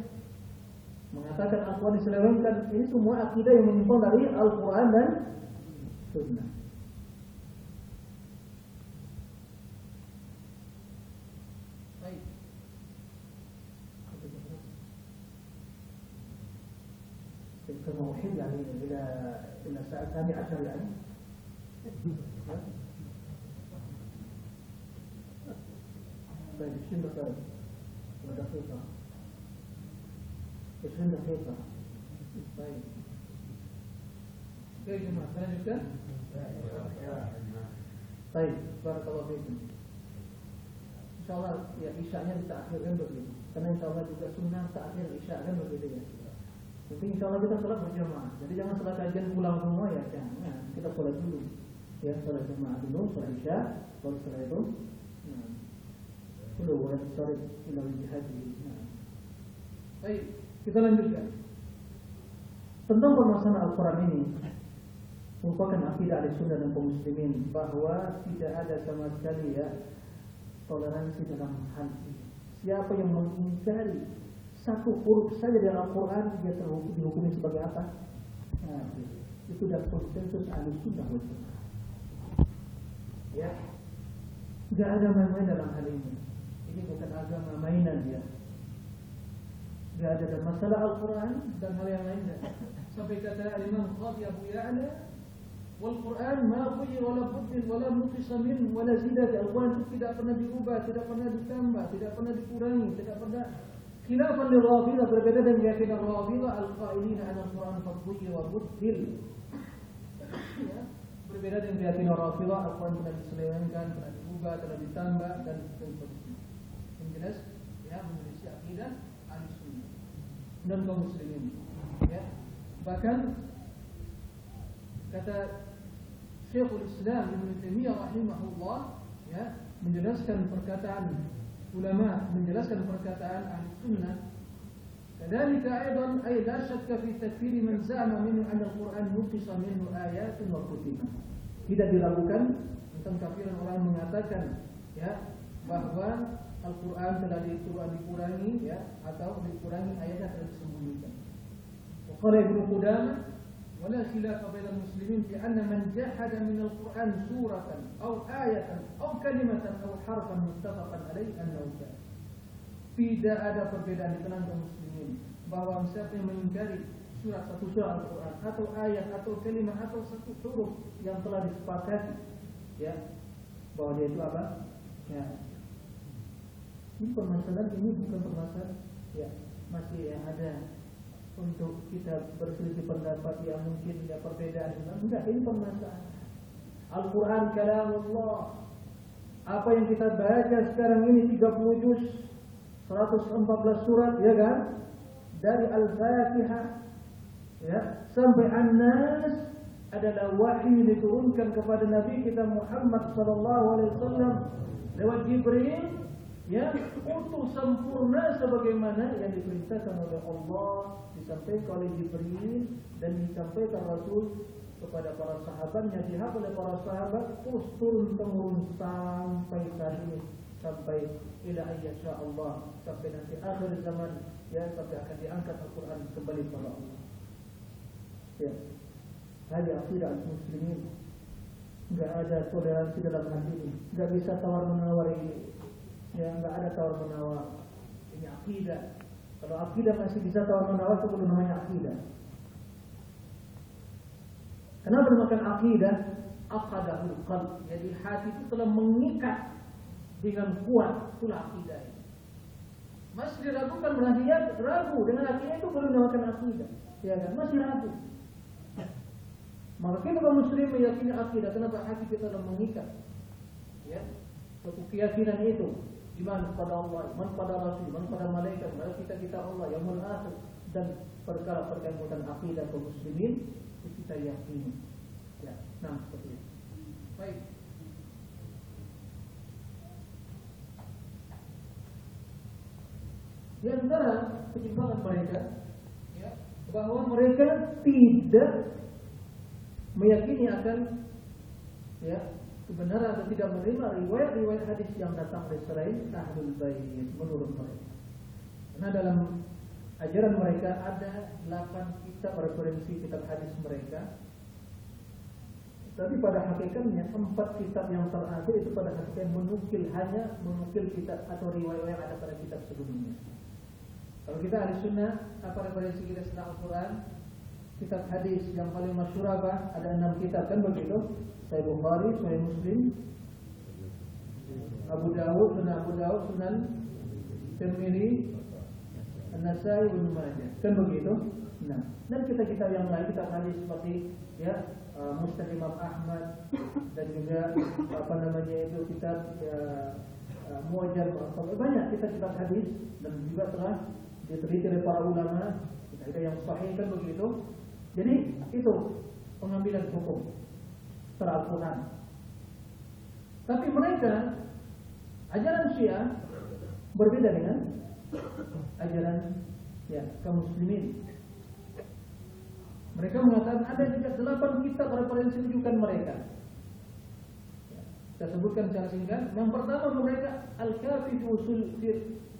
mengatakan Al-Quran diselewengkan. Ini semua akidah yang menyimpang dari Al-Quran dan Sunnah. الحين يعني إلى إلى الساعة السابعه عشر يعني. طيب الشم طيب ودقيقة. الشم دقيقه طيب. كلمه ثالثه طيب بارك الله فيكم. إن شاء الله العشاء هنا التأخير غير مغربيه كمان إن شاء الله تبقى سنه نعم تأخير العشاء غير مغربيه Nanti insya Allah kita sholat berjamaah. Jadi jangan setelah kajian pulang semua ya jangan. Kita sholat dulu. Ya sholat jamaah dulu, sholat isya. Baru setelah itu, nah, dulu wajib sholat ilah haji. Nah. Baik, kita lanjutkan. Tentang permasalahan Al-Quran ini merupakan akidah ahli sunnah dan kaum muslimin bahwa tidak ada sama sekali ya toleransi dalam hal ini. Siapa yang mengingkari satu huruf saja dalam Al-Quran dia terhukum, dihukumi sebagai apa? Nah, itu sudah konsensus ahli sunnah wal Ya, tidak ada main-main dalam hal ini. Ini bukan agama mainan ya. Tidak ada dan masalah Al-Quran dan hal yang lainnya. Sampai kata Imam Qadhi Abu Ya'la, Wal-Quran ma khuyir wala buddin wala nufisa min wala zidat. Al-Quran itu tidak pernah diubah, tidak pernah ditambah, tidak pernah dikurangi, tidak pernah Khilafan li Rafidah berbeda dengan keyakinan Rafidah al-qailina an al-Quran fadhiya wa buddil. Ya, berbeda dengan keyakinan Rasulullah Al-Quran telah diselewengkan, telah diubah, telah ditambah dan seterusnya. Yang jelas ya menyelisih akidah ahli sunnah dan kaum muslimin. Ya. Bahkan kata Syekhul Islam Ibn Taimiyah rahimahullah ya menjelaskan perkataan ulama menjelaskan perkataan ahli sunnah كذلك أيضا أي لا شك في تكفير من زعم منه أن القرآن نقص منه آيات وكتب tidak dilakukan tentang kafiran orang mengatakan ya bahwa Al-Quran telah dikurangi ya atau dikurangi ayatnya telah disembunyikan. Qala Ibnu Qudamah ولا خلاف بين المسلمين في أن من جحد من القرآن سورة أو آية أو كلمة أو حرفا متفقا عليه أنه كافر. Tidak ada perbedaan di kalangan muslimin bahwa siapa yang mengingkari surat satu surah Al-Quran atau ayat atau kalimat atau satu huruf yang telah disepakati ya bahwa dia itu apa ya ini permasalahan ini bukan permasalahan ya masih ada untuk kita berselisih pendapat yang mungkin ada perbedaan. Enggak ini permasalahan Al-Quran kalam Allah apa yang kita baca sekarang ini 30 juz 114 surat ya kan? Dari Al-Fatihah ya. Sampai An-Nas adalah wahyu diturunkan kepada Nabi kita Muhammad sallallahu alaihi wasallam lewat Jibril ya untuk sempurna sebagaimana yang diperintahkan oleh Allah disampaikan oleh Jibril dan disampaikan Rasul kepada para sahabatnya dihafal oleh para sahabat terus turun temurun sampai saat ini sampai ila ayyasha Allah sampai nanti akhir zaman ya sampai akan diangkat Al-Quran kembali kepada Allah. Ya. Hadi akidah muslimin. Enggak ada toleransi dalam hal ini. Enggak bisa tawar menawar ini ya enggak ada tawar menawar ini akidah kalau akidah masih bisa tawar menawar itu belum namanya akidah kenapa dinamakan akidah aqadahul qalb jadi hati itu telah mengikat dengan kuat itulah akidah ini. Masih diragukan berarti ya ragu dengan akidah itu belum dinamakan akidah. Ya kan? Masih ragu. Maka kita kaum muslim meyakini akidah kenapa hati kita telah mengikat. Ya. Suatu keyakinan itu iman kepada Allah, iman kepada Rasul, iman kepada malaikat, kepada kita kita Allah, yang akhir dan perkara-perkara akidah kaum muslimin itu kita yakini. Ya, nah seperti itu. Baik. Di antara penyimpangan mereka ya, bahwa mereka tidak meyakini akan ya kebenaran atau tidak menerima riwayat-riwayat hadis yang datang dari selain ahlul bait menurut mereka. Karena dalam ajaran mereka ada 8 kitab referensi kitab hadis mereka. Tapi pada hakikatnya empat kitab yang terakhir itu pada hakikatnya menukil hanya menukil kitab atau riwayat yang ada pada kitab sebelumnya. Kalau kita ahli sunnah, apa referensi kita setelah Al-Quran? Kitab hadis yang paling masyhur apa? Ada enam kitab kan begitu? Sahih Bukhari, Sahih Muslim, Abu Dawud, Sunan Abu Dawud, Sunan Tirmidzi, An-Nasai, Ibnu Majah. Kan begitu? Nah, dan kita-kita yang lain kita hadis seperti ya uh, Imam Ahmad dan juga apa namanya itu kitab ya, uh, banyak kita kitab hadis dan juga telah diteliti oleh para ulama, kita yang sahih kan begitu. Jadi itu pengambilan hukum perampunan. Tapi mereka ajaran Syiah berbeda dengan ajaran ya kaum muslimin. Mereka mengatakan ada juga delapan kitab referensi rujukan mereka. Kita sebutkan secara singkat. Yang pertama mereka Al-Kafi fi usul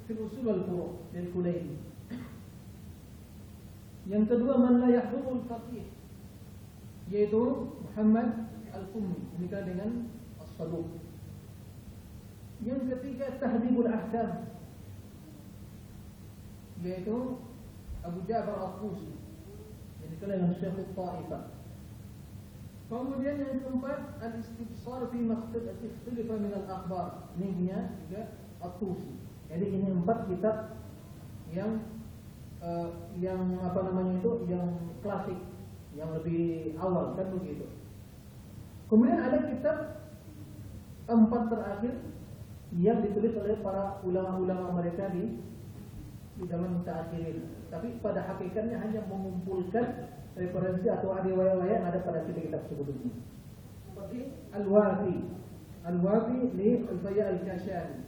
fi usul al-furu' Kulaini. Yang kedua man la yahdurul yaitu Muhammad Al-Qummi menikah dengan As-Saduq yang ketiga Tahdibul Ahkam. Yaitu Abu Ja'far Al-Qusi. Yang menikah dengan Syekh Ta'ifah kemudian yang keempat Al-Istibsar fi makhtalifa min al-akhbar. Ini juga Al-Tusi Jadi ini empat kitab yang uh, yang apa namanya itu yang klasik, yang lebih awal kan begitu. Kemudian ada kitab empat terakhir yang ditulis oleh para ulama-ulama mereka di di zaman mutaakhirin. Tapi pada hakikatnya hanya mengumpulkan referensi atau riwayat-riwayat yang ada pada kitab-kitab sebelumnya. Seperti Al-Wafi, Al-Wafi li Al-Faya Al-Kashani.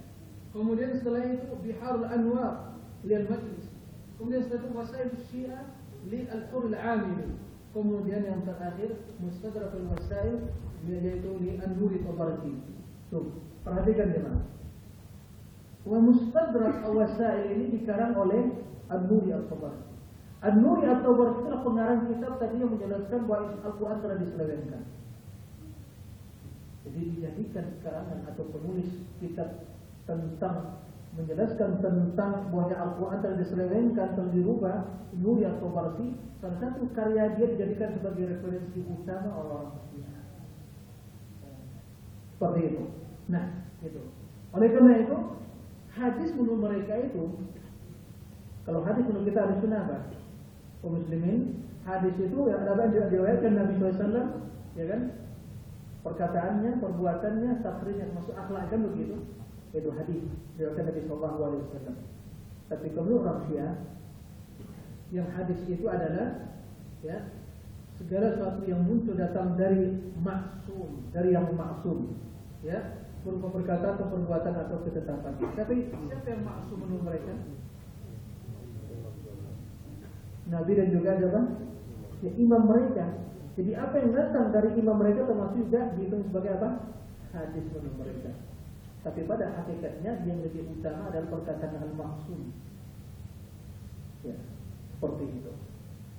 Kemudian setelah itu Biharul Anwar li Al-Majlis. Kemudian setelah itu Wasail Syiah li Al-Hur Al-Amili. Kemudian yang terakhir Mustadrak Al-Wasail yaitu li An-Nuri Tabarki. Tuh, perhatikan jemaah. Wa Mustadrak Al-Wasail ini dikarang oleh An-Nuri Al-Tabarki. An-Nuri itulah pengarang kitab tadi yang menjelaskan bahwa Al-Quran telah diselewengkan. Jadi dijadikan karangan atau penulis kitab tentang menjelaskan tentang bahwa Al-Quran telah diselewengkan, telah dirubah, Nuri At-Tabarsi, salah satu karya dia dijadikan sebagai referensi utama orang Syiah. Seperti itu. Nah, itu. Oleh karena itu, hadis menurut mereka itu, kalau hadis menurut kita ada sunnah apa? kaum muslimin hadis itu yang ada diriwayatkan Nabi SAW ya kan perkataannya perbuatannya satrinya masuk akhlak kan begitu itu hadis diriwayatkan Nabi Shallallahu Alaihi Wasallam tapi kalau orang Syiah yang hadis itu adalah ya segala sesuatu yang muncul datang dari maksum dari yang maksum ya berupa perkataan atau perbuatan atau ketetapan tapi siapa yang maksum menurut mereka Nabi dan juga apa? Ya, imam mereka. Jadi apa yang datang dari imam mereka termasuk juga dihitung sebagai apa? Hadis menurut mereka. Tapi pada hakikatnya yang lebih utama adalah perkataan al-maksum. Ya, seperti itu.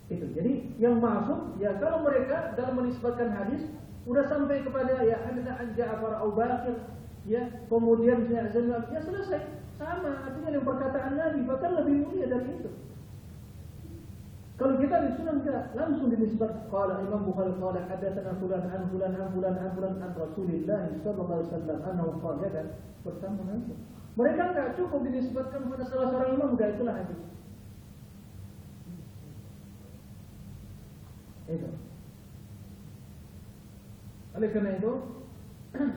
Itu. Jadi yang maksum ya kalau mereka dalam menisbatkan hadis sudah sampai kepada ya hadza an Ja'far Abu Bakir ya kemudian ya selesai sama artinya yang perkataan Nabi bahkan lebih mulia dari itu. Kalau kita di sunan enggak langsung dinisbat qala Imam Bukhari qala hadatsana fulan an fulan an fulan an fulan an Rasulillah sallallahu alaihi wasallam annahu qala kan bersama nanti. Mereka enggak cukup dinisbatkan kepada salah seorang imam enggak itulah hadis. Itu. Oleh karena itu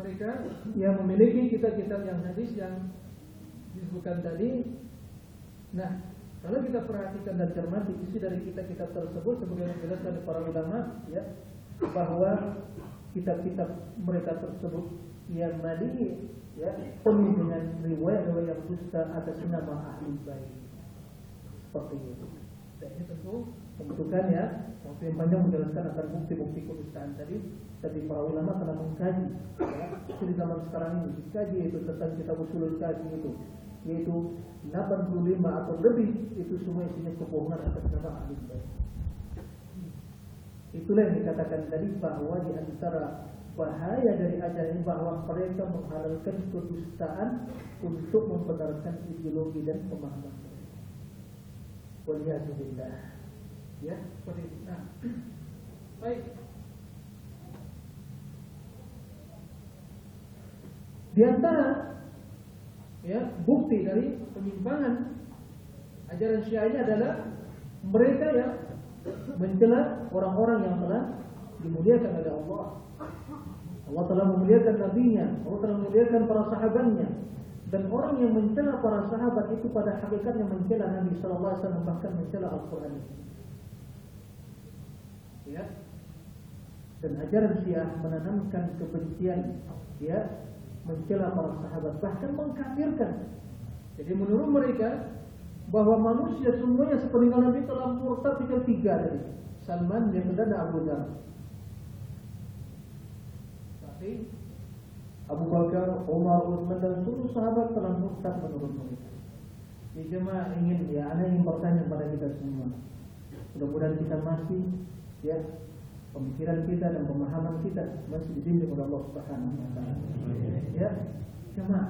mereka yang memiliki kitab-kitab yang hadis yang disebutkan tadi nah kalau kita perhatikan dan cermati isi dari kitab-kitab tersebut sebagaimana dijelaskan oleh para ulama ya bahwa kitab-kitab mereka tersebut yang mali ya penuh dengan riwayat-riwayat yang dusta atas nama ahli bait. Seperti itu. Dan ini tentu pembentukan ya waktu yang panjang menjelaskan akan bukti-bukti kedustaan tadi tapi para ulama telah mengkaji ya, di zaman sekarang ini dikaji itu tentang kitab usul kaji itu yaitu 85 atau lebih itu semua isinya kebohongan atas nama ahli bait. Itulah yang dikatakan tadi bahwa di antara bahaya dari ajaran ini bahwa mereka menghalalkan kedustaan untuk membenarkan ideologi dan pemahaman mereka. Waliyahzubillah. Ya, seperti itu. Nah, baik. Di antara ya bukti dari penyimpangan ajaran Syiah ini adalah mereka yang mencela orang-orang yang telah dimuliakan oleh Allah. Allah telah memuliakan nabinya, Allah telah memuliakan para sahabatnya. Dan orang yang mencela para sahabat itu pada hakikatnya mencela Nabi sallallahu alaihi wasallam bahkan mencela Al-Qur'an. Ya. Dan ajaran Syiah menanamkan kebencian ya mencela para sahabat, bahkan mengkafirkan. Jadi menurut mereka bahwa manusia semuanya sepeninggal Nabi telah murtad tinggal tiga tadi. Salman, Yahya dan Abu Dhar. Tapi Abu Bakar, Umar, Utsman dan seluruh sahabat telah murtad menurut mereka. Jadi jemaah ingin ya, ada yang bertanya pada kita semua. Mudah-mudahan kita masih ya pemikiran kita dan pemahaman kita masih dibimbing oleh Allah Subhanahu wa taala. Ya. Cuma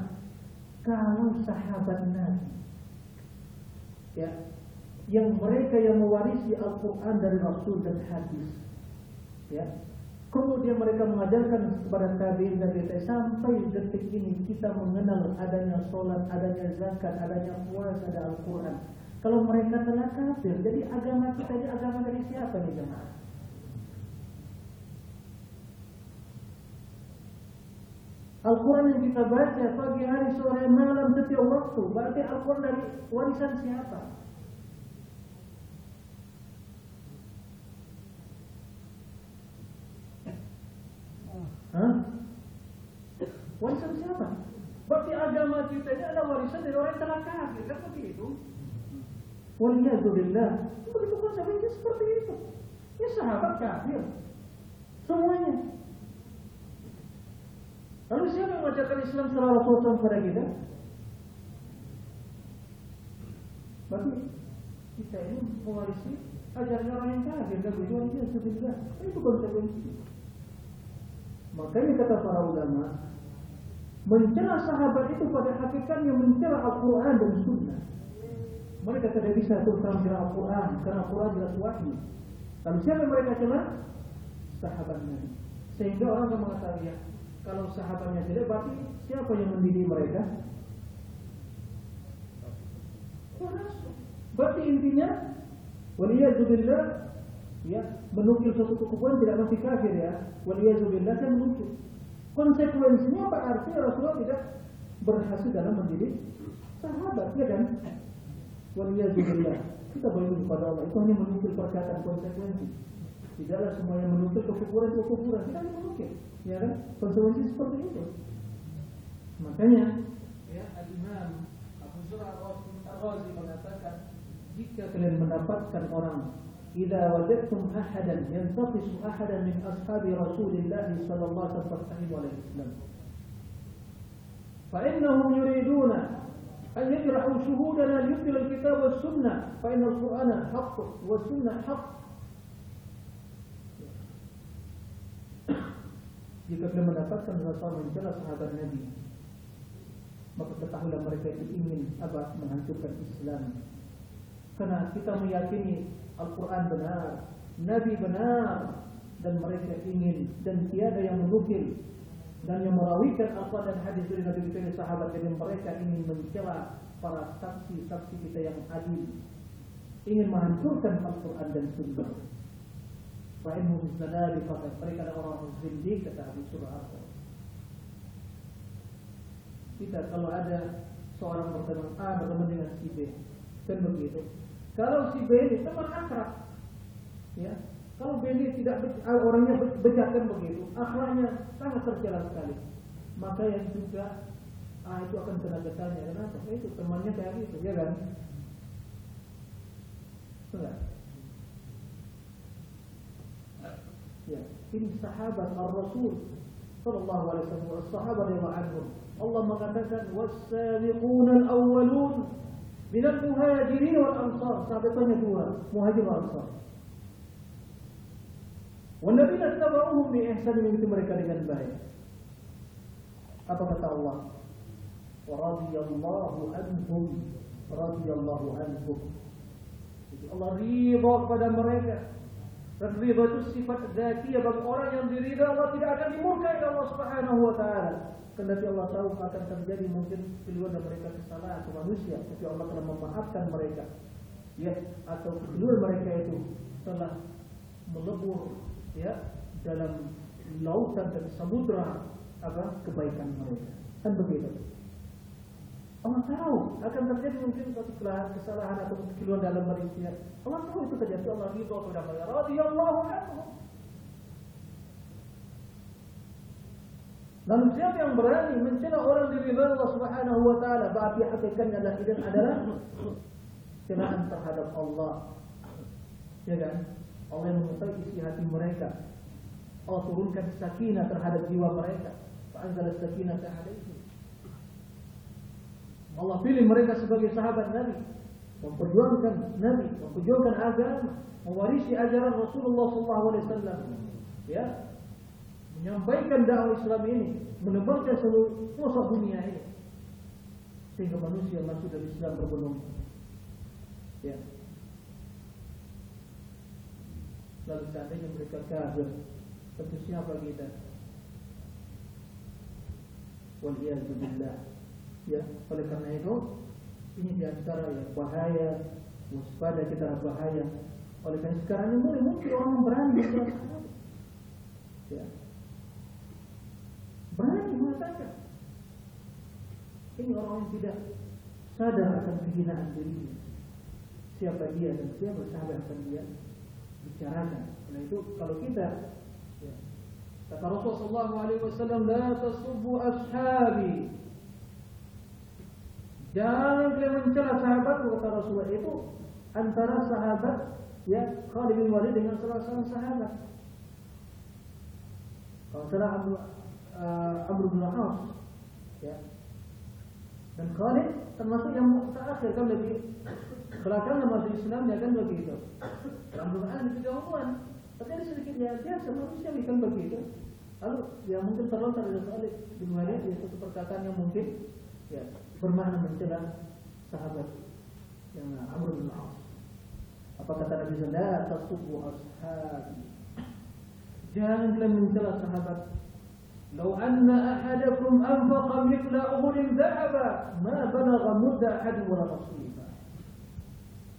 kalau sahabat Nabi ya yang mereka yang mewarisi Al-Qur'an dari Rasul dan hadis ya kemudian mereka mengajarkan kepada tabi'in dan kita sampai detik ini kita mengenal adanya sholat, adanya zakat, adanya puasa, ada Al-Quran. Kalau mereka telah kafir, jadi agama kita ini agama dari siapa nih jemaah? Al-Quran yang kita baca pagi hari, sore, malam, setiap waktu. Berarti Al-Quran dari warisan siapa? Hah? Warisan siapa? Berarti agama kita ini adalah warisan dari orang telah kafir, kan begitu? Waliyahzubillah. Begitu konsekuensi seperti itu. Ya sahabat kafir. Semuanya. Lalu siapa yang mengajarkan Islam secara Rasulullah kepada kita? Berarti kita ini mewarisi ajaran orang yang kafir dan waliyahzubillah. Itu konsekuensi. Makanya kata para ulama, mencela sahabat itu pada hakikatnya mencela Al-Quran dan Sunnah. Mereka tidak bisa terus mencela Al-Quran karena Al-Quran jelas wahyu. Lalu siapa yang mereka cela? Sahabat Nabi. Sehingga orang akan mengatakan ya, kalau sahabatnya tidak, berarti siapa yang mendidik mereka? Berarti intinya, waliyadzubillah, ya, menukil suatu kekufuran tidak mesti kafir ya. Waliyazubillah kan mungkin. Konsekuensinya berarti Rasulullah tidak berhasil dalam mendidik sahabat ya kan? Waliyazubillah. Kita boleh kepada Allah itu hanya menukil perkataan konsekuensi. Tidaklah semua yang menukil kekufuran kekufuran. Kita hanya menukil, ya kan? Konsekuensi seperti itu. Makanya ya Al-Imam Abu Zur'ah Ar-Razi mengatakan jika kalian mendapatkan orang إذا وجدتم أحدا ينتقص أحدا من أصحاب رسول الله صلى الله عليه وسلم فإنهم يريدون أن يجرحوا شهودنا ليبطل الكتاب والسنة فإن القرآن حق والسنة حق Jika kalian mendapatkan rasa mencela sahabat Nabi, maka ketahuilah mereka itu ingin apa menghancurkan Islam. Karena kita meyakini Al-Quran benar, Nabi benar, dan mereka ingin dan tiada yang menukil dan yang merawikan Al-Quran dan hadis dari Nabi kita sahabat jadi mereka ingin mencela para saksi-saksi kita yang adil ingin menghancurkan Al-Quran dan Sunnah Fa'inhum di fakat mereka adalah orang zindik kata Abu Surah kita kalau ada seorang berteman A berteman dengan si B kan begitu kalau si B ini teman akrab, ya, kalau B ini tidak orangnya bejat kan begitu, akhlaknya sangat tercela sekali, maka yang juga ah itu akan kena getahnya. Kenapa? Itu temannya kayak gitu, ya kan? Enggak. Ya, ini sahabat Al-Rasul sallallahu alaihi wasallam, sahabat yang anhum. Allah mengatakan was-sabiquna al-awwalun Minal muhajirin wal ansar. Sahabatnya dua. Muhajir wal ansar. Walladzina tabauhum bi ihsan mengikuti mereka dengan baik. Apa kata Allah? Wa radiyallahu anhum radiyallahu anhum. Allah ridha kepada mereka. Ridha itu sifat dzatiyah bagi orang yang diridha Allah tidak akan dimurkai Allah Subhanahu wa taala. Kendati Allah tahu akan terjadi mungkin keluar dari mereka kesalahan atau manusia, tapi Allah telah memaafkan mereka. Ya, atau keluar mereka itu telah melebur ya dalam lautan dan samudra apa kebaikan mereka. Kan begitu. Allah tahu akan terjadi mungkin suatu kesalahan atau keluar dalam manusia. Allah tahu itu terjadi. Allah ridho kepada mereka. Radhiyallahu anhu. Lalu siapa yang berani mencela orang di Allah Subhanahu wa taala, berarti hakikatnya adalah ini adalah celaan terhadap Allah. Ya kan? Allah yang mengetahui isi hati mereka. Allah turunkan sakinah terhadap jiwa mereka. Fa'anzala sakinah alaihim. Allah pilih mereka sebagai sahabat Nabi, memperjuangkan Nabi, memperjuangkan agama, mewarisi ajaran Rasulullah SAW. Ya, menyampaikan dakwah Islam ini, menebarkan seluruh pelosok dunia ini, sehingga manusia masuk dalam Islam berbelum. Ya. Lalu seandainya mereka kafir, tentu siapa kita? Waliyahzubillah. Ya, oleh karena itu ini di antara ya bahaya, waspada kita bahaya. Oleh karena sekarang ini mulai muncul orang yang berani Ya, Berani saja. Ini orang yang tidak sadar akan kehinaan dirinya. Siapa dia dan siapa sahabat akan dia bicarakan. Karena itu kalau kita ya, kata Rasulullah SAW, la tasubbu ashabi. Jangan kalian mencela sahabat kata Rasulullah itu antara sahabat ya Khalid bin Walid dengan salah seorang sahabat. Kalau salah Abu uh, Abu bin Auf ya. Dan Khalid termasuk yang terakhir kan lebih belakangan masuk Islam ya kan begitu. Dalam Quran itu jawaban. Tapi ada sedikit ya biasa manusia kan begitu. Lalu yang mungkin terlontar dari Khalid bin Walid ya satu perkataan yang mungkin ya bermakna mencela sahabat yang Amr bin Auf. Apa kata Nabi sallallahu alaihi ashabi. Jangan kalian mencela sahabat. Lau anna ahadakum anfaqa mithla uhudin dhahaba ma balagha mudda ahad wa nasiba.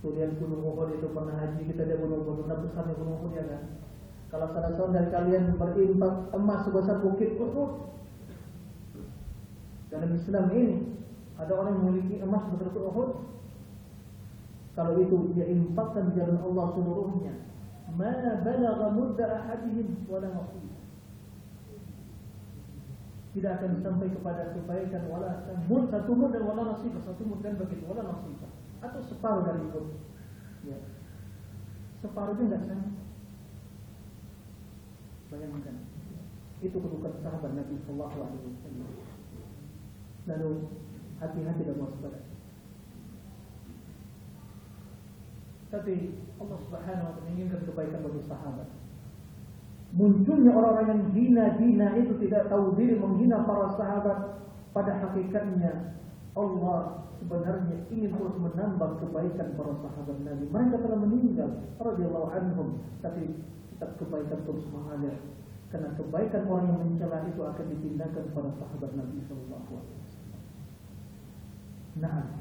Kemudian gunung Uhud itu pernah haji kita dia gunung-gunung besarnya gunung Uhud ya kan. Kalau salah seorang dari kalian berinfak emas sebesar bukit Uhud, dalam Islam ini ada orang yang memiliki emas seperti Uhud. Kalau itu dia infakkan jalan Allah seluruhnya, ma balagha mudda ahadihim wala nasib. Tidak akan sampai kepada kebaikan wala mud satu mud dan wala nasib satu mud dan begitu wala nasib atau separuh dari itu. Ya. Separuhnya enggak sama. Bayangkan. Itu kedudukan sahabat Nabi sallallahu alaihi wasallam. Lalu hati-hati dan waspada. Tapi Allah Subhanahu wa taala menginginkan kebaikan bagi sahabat. Munculnya orang-orang yang hina-hina itu tidak tahu diri menghina para sahabat pada hakikatnya Allah sebenarnya ingin terus menambah kebaikan para sahabat Nabi. Mereka telah meninggal radhiyallahu anhum, tapi tetap kebaikan terus mengalir. Karena kebaikan orang yang mencela itu akan dipindahkan para sahabat Nabi sallallahu alaihi wasallam. Nah,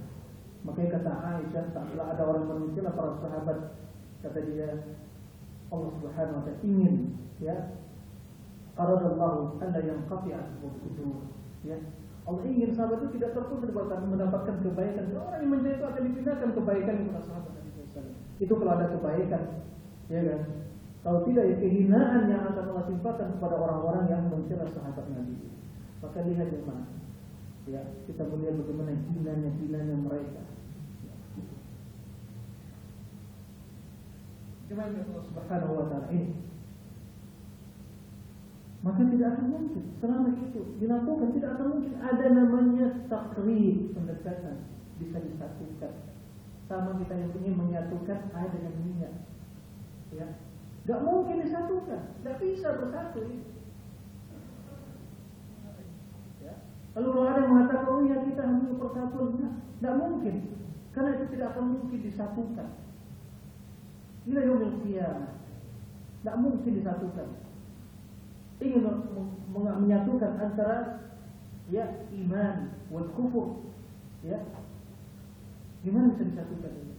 makanya kata Aisyah, taklah ada orang mencela para sahabat, kata dia, Allah Subhanahu wa taala ingin ya aradallahu anda yang qati'at al ya Allah ingin sahabat itu tidak terputus mendapatkan kebaikan. Orang yang mencela itu akan dipindahkan kebaikan kepada sahabat. Itu kalau ada kebaikan, ya kan? Kalau tidak ya kehinaan yang akan Allah timpakan kepada orang-orang yang mencela sahabat Nabi. Maka lihat jemaah, ya kita melihat bagaimana hinanya hinanya mereka. Gimana Allah Subhanahu wa taala ini. Maka tidak akan mungkin selama itu dilakukan tidak akan mungkin ada namanya takrib pendekatan bisa disatukan. Sama kita yang ingin menyatukan air dengan minyak. Ya nggak mungkin disatukan. Nggak bisa bersatu ini Lalu kalau ada yang mengatakan, oh ya kita harus persatuan, nah, tidak mungkin. Karena itu tidak akan mungkin disatukan. Ila yang qiyamah. Tidak mungkin disatukan. Ingin menyatukan antara ya iman wal kufur. Ya. Gimana bisa disatukan ini?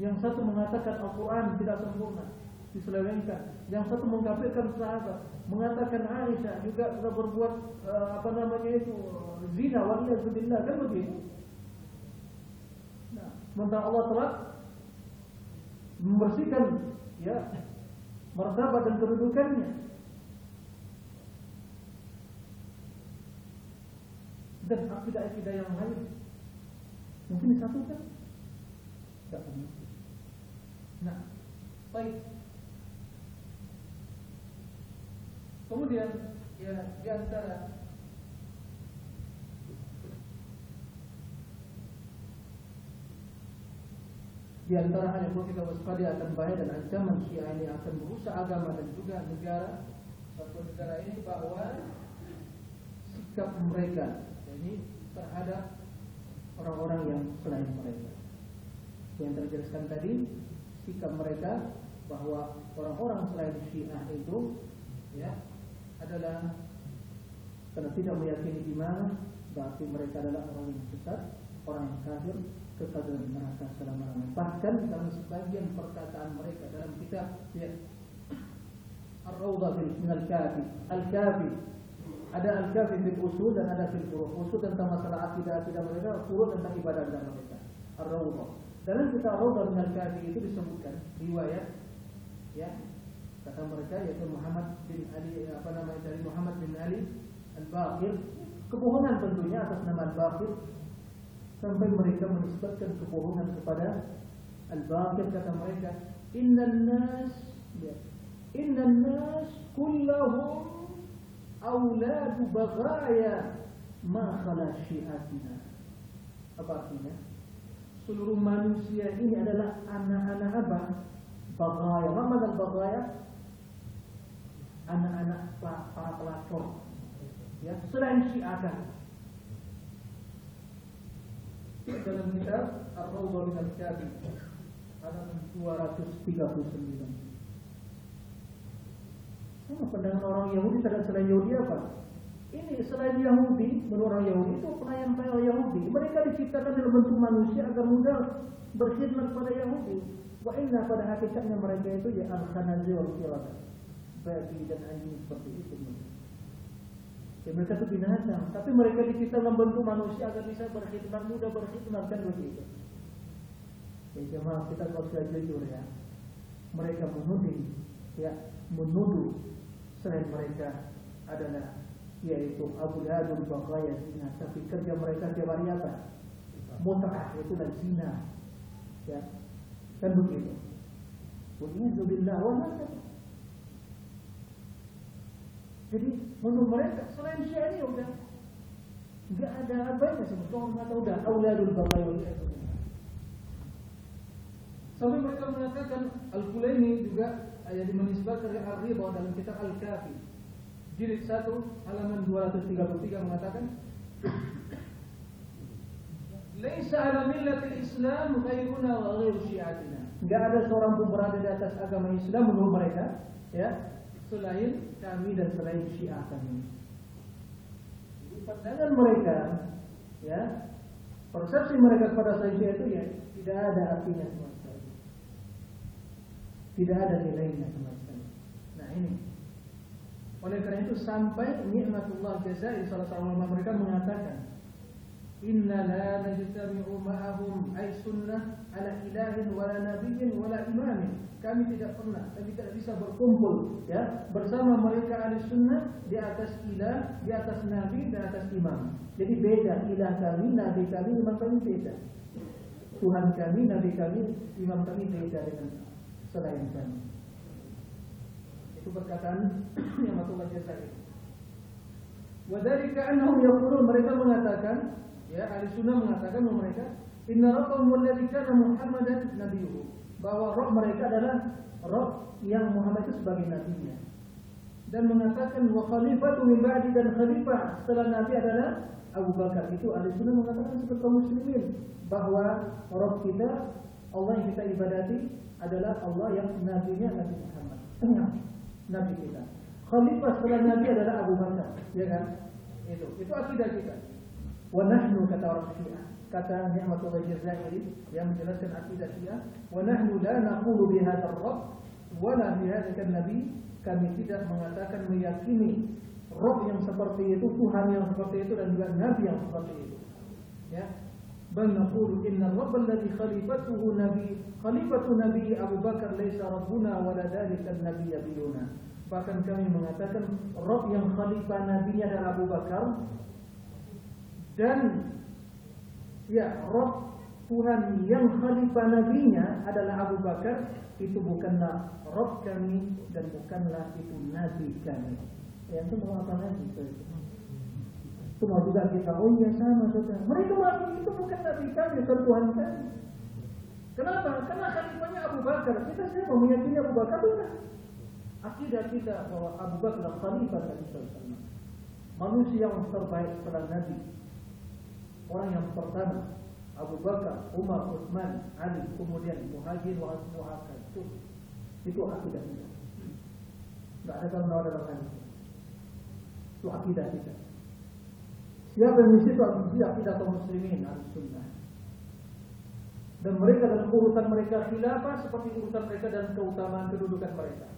Yang satu mengatakan Al-Quran tidak sempurna, diselewengkan. Yang satu mengkafirkan sahabat, mengatakan Aisyah juga sudah berbuat uh, apa namanya itu zina waliyadzubillah kan begitu. Nah, sementara Allah telah membersihkan ya martabat dan kedudukannya. Dan akidah-akidah yang lain mungkin disatukan? Tidak mungkin. Nah, baik Kemudian ya di antara di antara hal yang perlu kita waspada akan bahaya dan ancaman Syiah ini akan merusak agama dan juga negara satu negara ini bahwa sikap mereka ini terhadap orang-orang yang selain mereka. Yang terjelaskan tadi sikap mereka bahwa orang-orang selain Syiah itu ya adalah karena tidak meyakini iman berarti mereka adalah orang yang sesat, orang yang kafir, kekal dalam neraka selama-lamanya. Bahkan dalam sebagian perkataan mereka dalam kitab ya, Ar-Rawdah ar-rawdah min al-kafi. Al-kafi ada al-kafi fil usul dan ada fil furu'. Usul tentang masalah akidah akidah mereka, furu' tentang ibadah ibadah mereka. Ar-rawdah. Dalam kitab Rawdah min al-kafi itu disebutkan riwayat ya kata mereka yaitu Muhammad bin Ali apa namanya dari Muhammad bin Ali Al-Baqir. Kebohongan tentunya atas nama Al-Baqir. Sampai mereka menisbatkan kebohongan kepada Al-Baqir kata mereka. Innan nas ya, innan nas kullahum auladu baghaya ma khala syiatina. Apa artinya? Seluruh manusia ini adalah anak-anak apa? Baghaya. Apa dan baghaya anak-anak para pelakor ya selain syiah dalam kitab Ar-Rawdah min Al-Kabi halaman 239. Sama pandangan orang Yahudi terhadap selain Yahudi apa? Ini selain Yahudi, menurut orang Yahudi itu pelayan-pelayan Yahudi. Mereka diciptakan dalam bentuk manusia agar mudah berkhidmat pada Yahudi. Wa inna pada hakikatnya mereka itu ya al-khanazir Babi dan anjing seperti itu. Ya, mereka itu binatang, tapi mereka dicipta dalam bentuk manusia agar bisa berkhidmat, mudah berkhidmat kan begitu. Ya jemaah kita kalau sudah jujur ya, mereka menuduh, ya menuduh selain mereka adalah yaitu Abu Hadul Baqaya zina, tapi kerja mereka tiap hari apa? Mut'ah itu dan zina, ya kan begitu. Wa billah wa jadi menurut mereka selain syariah udah nggak ada apa-apa sebetulnya atau udah auladul bagai Sampai mereka mengatakan Al-Kulaini juga ayat dimenisbatkan dari Ar-Ridha dalam kitab Al-Kafi. Jilid 1 halaman 233 mengatakan Laisa ala millatil Islam ghairuna wa ghairu syiatina. Ada seorang pun berada di atas agama Islam menurut mereka, ya, selain kami dan selain Syiah kami. Jadi pandangan mereka, ya, persepsi mereka kepada selain Syiah itu ya tidak ada artinya sama sekali. Tidak ada nilainya sama sekali. Nah ini. Oleh karena itu sampai nikmatullah jazai salah seorang ulama mereka mengatakan La najtami'u ma'ahum ay sunnah ala ilahin wala nabiyyin wala imamin kami tidak pernah, kami tidak bisa berkumpul ya bersama mereka ahli sunnah di atas ilah, di atas nabi, di atas imam. Jadi beda ilah kami, nabi kami, imam kami beda. Tuhan kami, nabi kami, imam kami beda dengan selain kami. Itu perkataan yang Rasulullah Jazari. Wadhalika annahum yaqulun mereka mengatakan ya ahli sunnah mengatakan mereka inna rabbahum alladhi kana Muhammadan nabiyuhu. Bahwa roh mereka adalah roh yang Muhammad itu sebagai nabinya. Dan mengatakan wa khalifatu min ba'di dan khalifah. Setelah nabi adalah Abu Bakar. Itu ahli sunnah mengatakan seperti kaum muslimin. Bahwa roh kita Allah yang kita ibadati adalah Allah yang nabinya Nabi Muhammad. Nabi kita. Khalifah setelah nabi adalah Abu Bakar. Ya kan? Itu. Itu akidah kita wa kata orang Syiah kata Ni'matullah Jazairi yang menjelaskan akidah Syiah, "Wa la naqulu bi hadzal rabb nabi." Kami tidak mengatakan meyakini Rob yang seperti itu, Tuhan yang seperti itu dan juga Nabi yang seperti itu. Ya. Bahkan kami mengatakan Rob yang khalifah nabinya adalah Abu Bakar dan Ya, Rob Tuhan yang khalifah nabinya adalah Abu Bakar itu bukanlah Rob kami dan bukanlah itu Nabi kami. Ya, itu mau apa lagi? Itu mau juga kita, oh iya sama saudara. Mereka mengakui itu bukan Nabi kami, itu Tuhan kami. Kenapa? Karena khalifahnya Abu Bakar. Kita siapa meyakini Abu Bakar bukan? Akidah kita bahwa Abu Bakar khalifah Nabi Manusia yang terbaik setelah Nabi orang yang pertama Abu Bakar, Umar, Utsman, Ali, kemudian Muhajir, wa Muhakkad itu itu akidah kita. Tidak ada kalau dalam hadis. Itu akidah kita. Siapa yang misi itu akidah kaum muslimin al sunnah. Dan mereka dalam urutan mereka khilafah seperti urutan mereka dan keutamaan kedudukan mereka.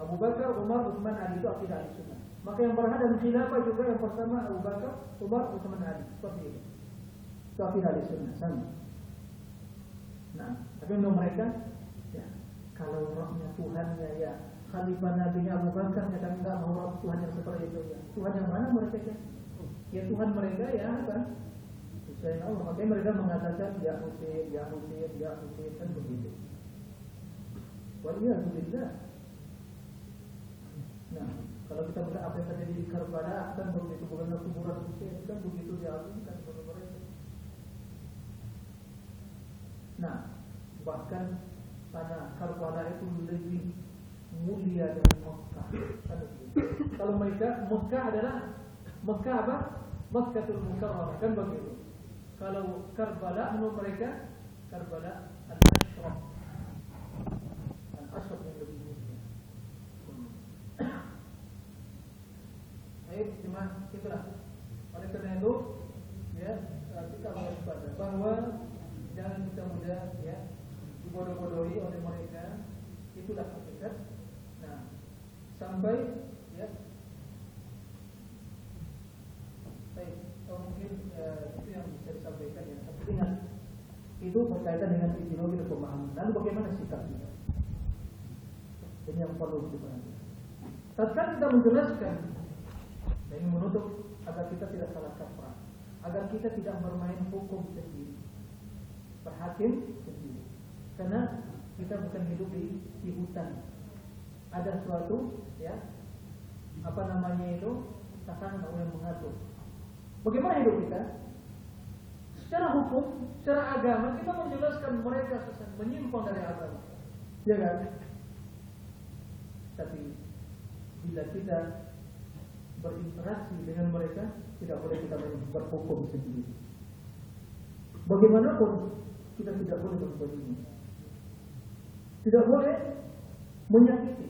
Abu Bakar, Umar, Utsman, Ali itu akidah Ahlussunnah. Maka yang berhadap khilafah juga yang pertama Abu Bakar, Umar, Utsman, Ali. Seperti itu. Itu akidah Ahlussunnah sama. Nah, tapi untuk mereka ya kalau rohnya Tuhannya ya Khalifah Nabi Abu Bakar kadang enggak mau roh Tuhan yang seperti itu ya. Tuhan yang mana mereka ya? Ya Tuhan mereka ya apa? Selain Allah, makanya mereka mengatakan ya Husin, ya Husin, ya Husin kan begitu. Waliyahzubillah. Nah, kalau kita melihat apa yang terjadi di Karbala kan begitu bukan kuburan Husain kan begitu diagungkan oleh mereka. Nah, bahkan tanah Karbala itu lebih mulia dari Mekah. Kalau mereka Mekah adalah Mekah apa? Mekkatul Mukarramah kan begitu. Kalau Karbala menurut mereka Karbala al-Ashraf. Al-Ashraf yang lebih mulia. Baik, cuma itulah. Oleh karena itu, ya kita waspada bahwa jangan kita mudah ya dibodoh-bodohi oleh mereka. Itulah hakikat. Nah, sampai ya. Baik kalau mungkin ya, itu yang bisa disampaikan ya. Tapi ingat itu berkaitan dengan ideologi dan pemahaman. Lalu bagaimana sikap kita ini yang perlu diperhatikan. Tatkala kita menjelaskan dan ini menutup agar kita tidak salah kaprah agar kita tidak bermain hukum sendiri berhakim sendiri karena kita bukan hidup di, di hutan ada suatu ya apa namanya itu tatanan yang mengatur. Bagaimana hidup kita? Secara hukum, secara agama kita menjelaskan mereka sesat menyimpang dari agama. Ya kan? Tapi bila kita berinteraksi dengan mereka, tidak boleh kita berhukum sendiri. Bagaimanapun kita tidak boleh berbuat ini. Tidak boleh menyakiti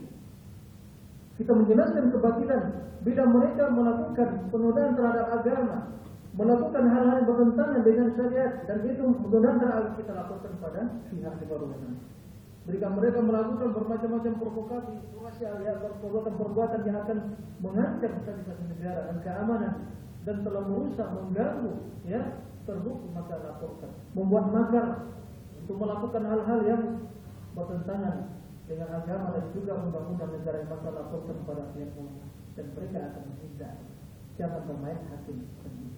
kita menjelaskan kebatilan bila mereka melakukan penodaan terhadap agama, melakukan hal-hal yang bertentangan dengan syariat dan itu penodaan terhadap kita lakukan pada pihak berwenang. Jika mereka melakukan bermacam-macam provokasi, ya, perbuatan-perbuatan yang akan mengancam stabilitas negara dan keamanan dan telah merusak, mengganggu, ya terbukti maka laporkan. Membuat makar untuk melakukan hal-hal yang bertentangan dengan agama dan juga undang-undang negara yang maka laporkan kepada pihak umum dan mereka akan menghindar jangan bermain hakim sendiri.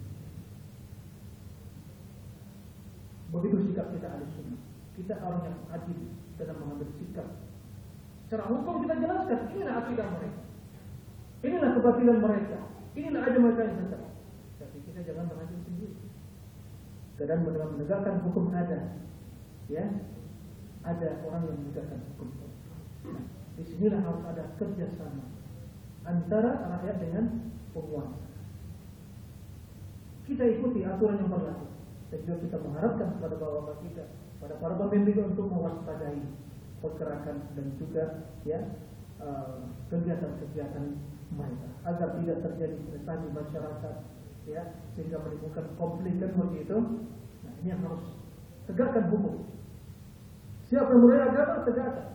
Begitu sikap kita ahli sunnah. Kita orang yang adil dalam mengambil sikap. Secara hukum kita jelaskan inilah akidah mereka. Inilah kebatilan mereka. Inilah aja mereka yang sesat. Tapi kita jangan sendiri. Dan menegakkan hukum ada. Ya, ada orang yang menegakkan hukum. Nah, di sinilah harus ada kerjasama antara rakyat dengan penguasa. Kita ikuti aturan yang berlaku dan juga kita mengharapkan kepada bapak-bapak kita, pada para pemimpin untuk mewaspadai pergerakan dan juga ya eh, kegiatan-kegiatan mereka agar tidak terjadi frustasi masyarakat ya sehingga menimbulkan konflik kan begitu. Nah, ini yang harus tegakkan hukum. Siapa yang mulai agama tegakkan.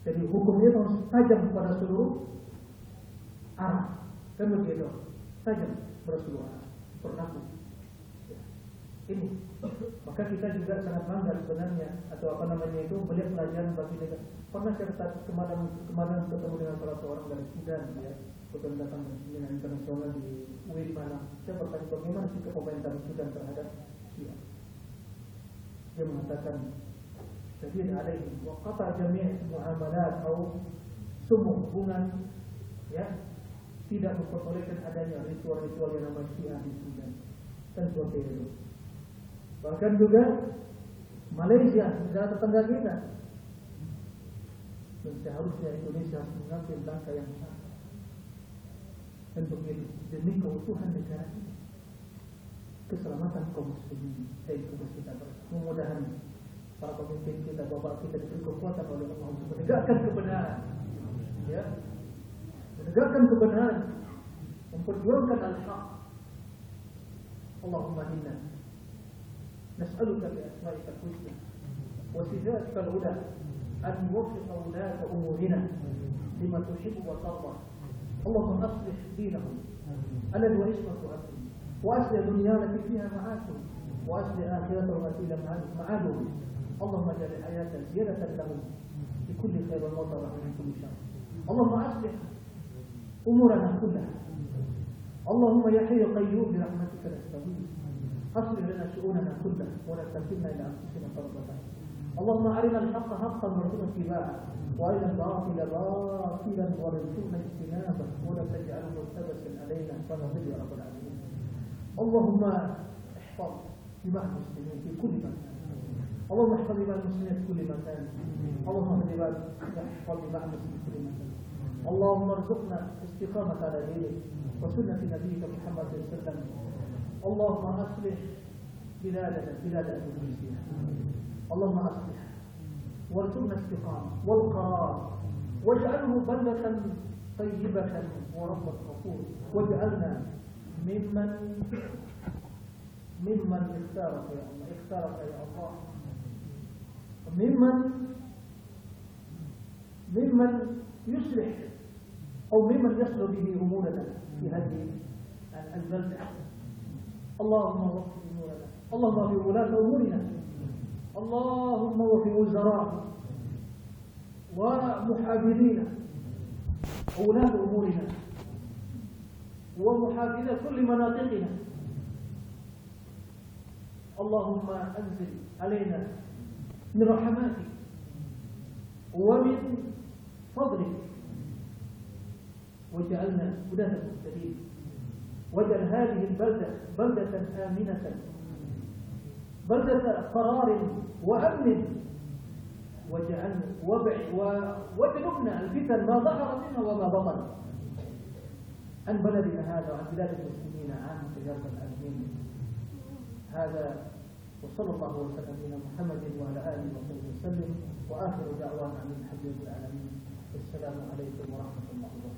Jadi hukumnya harus tajam pada seluruh arah. Kan begitu. Tajam pada seluruh arah. Berlaku. Ya. Ini. Maka kita juga sangat bangga sebenarnya atau apa namanya itu melihat pelajaran bagi negara. Pernah saya kemarin kemarin ketemu dengan salah seorang dari Sudan ya, kutub datang dengan internasional di UIN mana Saya bertanya bagaimana sikap pemerintah Sudan terhadap dia? Dia mengatakan jadi ada ini wakata jami' muamalat atau semua hubungan ya tidak memperbolehkan adanya ritual-ritual yang namanya Syiah di Sudan dan seperti itu. Bahkan juga Malaysia negara tetangga kita. Dan seharusnya Indonesia mengambil langkah yang sama البوميري لأنك وصوها النساء keselamatan kaum muslimin dari tubuh kita bermudahan para pemimpin kita, bapak kita diberi kekuatan oleh Allah untuk menegakkan kebenaran ya menegakkan kebenaran memperjuangkan al-haq Allahumma inna نسألك بأسمائك الحسنى وصفاتك العلى أن نوفق أولاد أمورنا لما تحب وترضى اللهم أصلح دينهم. الذي وإسمة أمرهم وأصلح دنيانا التي فيها معاشهم وأصلح آخرتهم التي إلى معادهم اللهم اجعل الحياة زيادة لهم. في كل خير والموت من كل شر. اللهم أصلح أمورنا كلها. اللهم يا حي قيوم برحمتك نستغيث. أصلح لنا شؤوننا كلها. ولا تكلنا إلى أنفسنا طرفة اللهم أرنا الحق حقا وارزقنا اتباعه وأرنا الباطل باطلا وارزقنا اجتنابه ولا تجعله ملتبسا علينا فنضل يا رب العالمين. اللهم احفظ دماء المسلمين في كل مكان. اللهم احفظ دماء المسلمين في كل مكان. اللهم احفظ دماء المسلمين في كل مكان. اللهم ارزقنا استقامة على دينك وسنة نبيك محمد صلى الله عليه وسلم. اللهم أصلح بلادنا بلاد المسلمين. اللهم أصلح. وارزقنا استقامة والقرار. واجعله بلدة طيبة وربا غفور واجعلنا ممن ممن اختارك يا الله. اختارك يا الله. ممن ممن يصلح أو ممن يصل به أمورنا. في هذه البلدة. اللهم وفق أمورنا. اللهم في ولاة أمورنا. اللهم وفي وزراء ومحافظين ولاة أمورنا ومحافظة كل مناطقنا. اللهم أنزل علينا من رحماتك ومن فضلك وجعلنا هداة مهتدين واجعل هذه البلدة بلدة آمنة. بلدة قرار وأمن واجعلنا واجنبنا الفتن ما ظهر منها وما بطن. عن بلدنا هذا وعن بلاد المسلمين عامة يا رب العالمين هذا وصلى الله وسلم على محمد وعلى آله وصحبه وسلم. وآخر دعوانا من الحمد لله العالمين. السلام عليكم ورحمة الله وبركاته.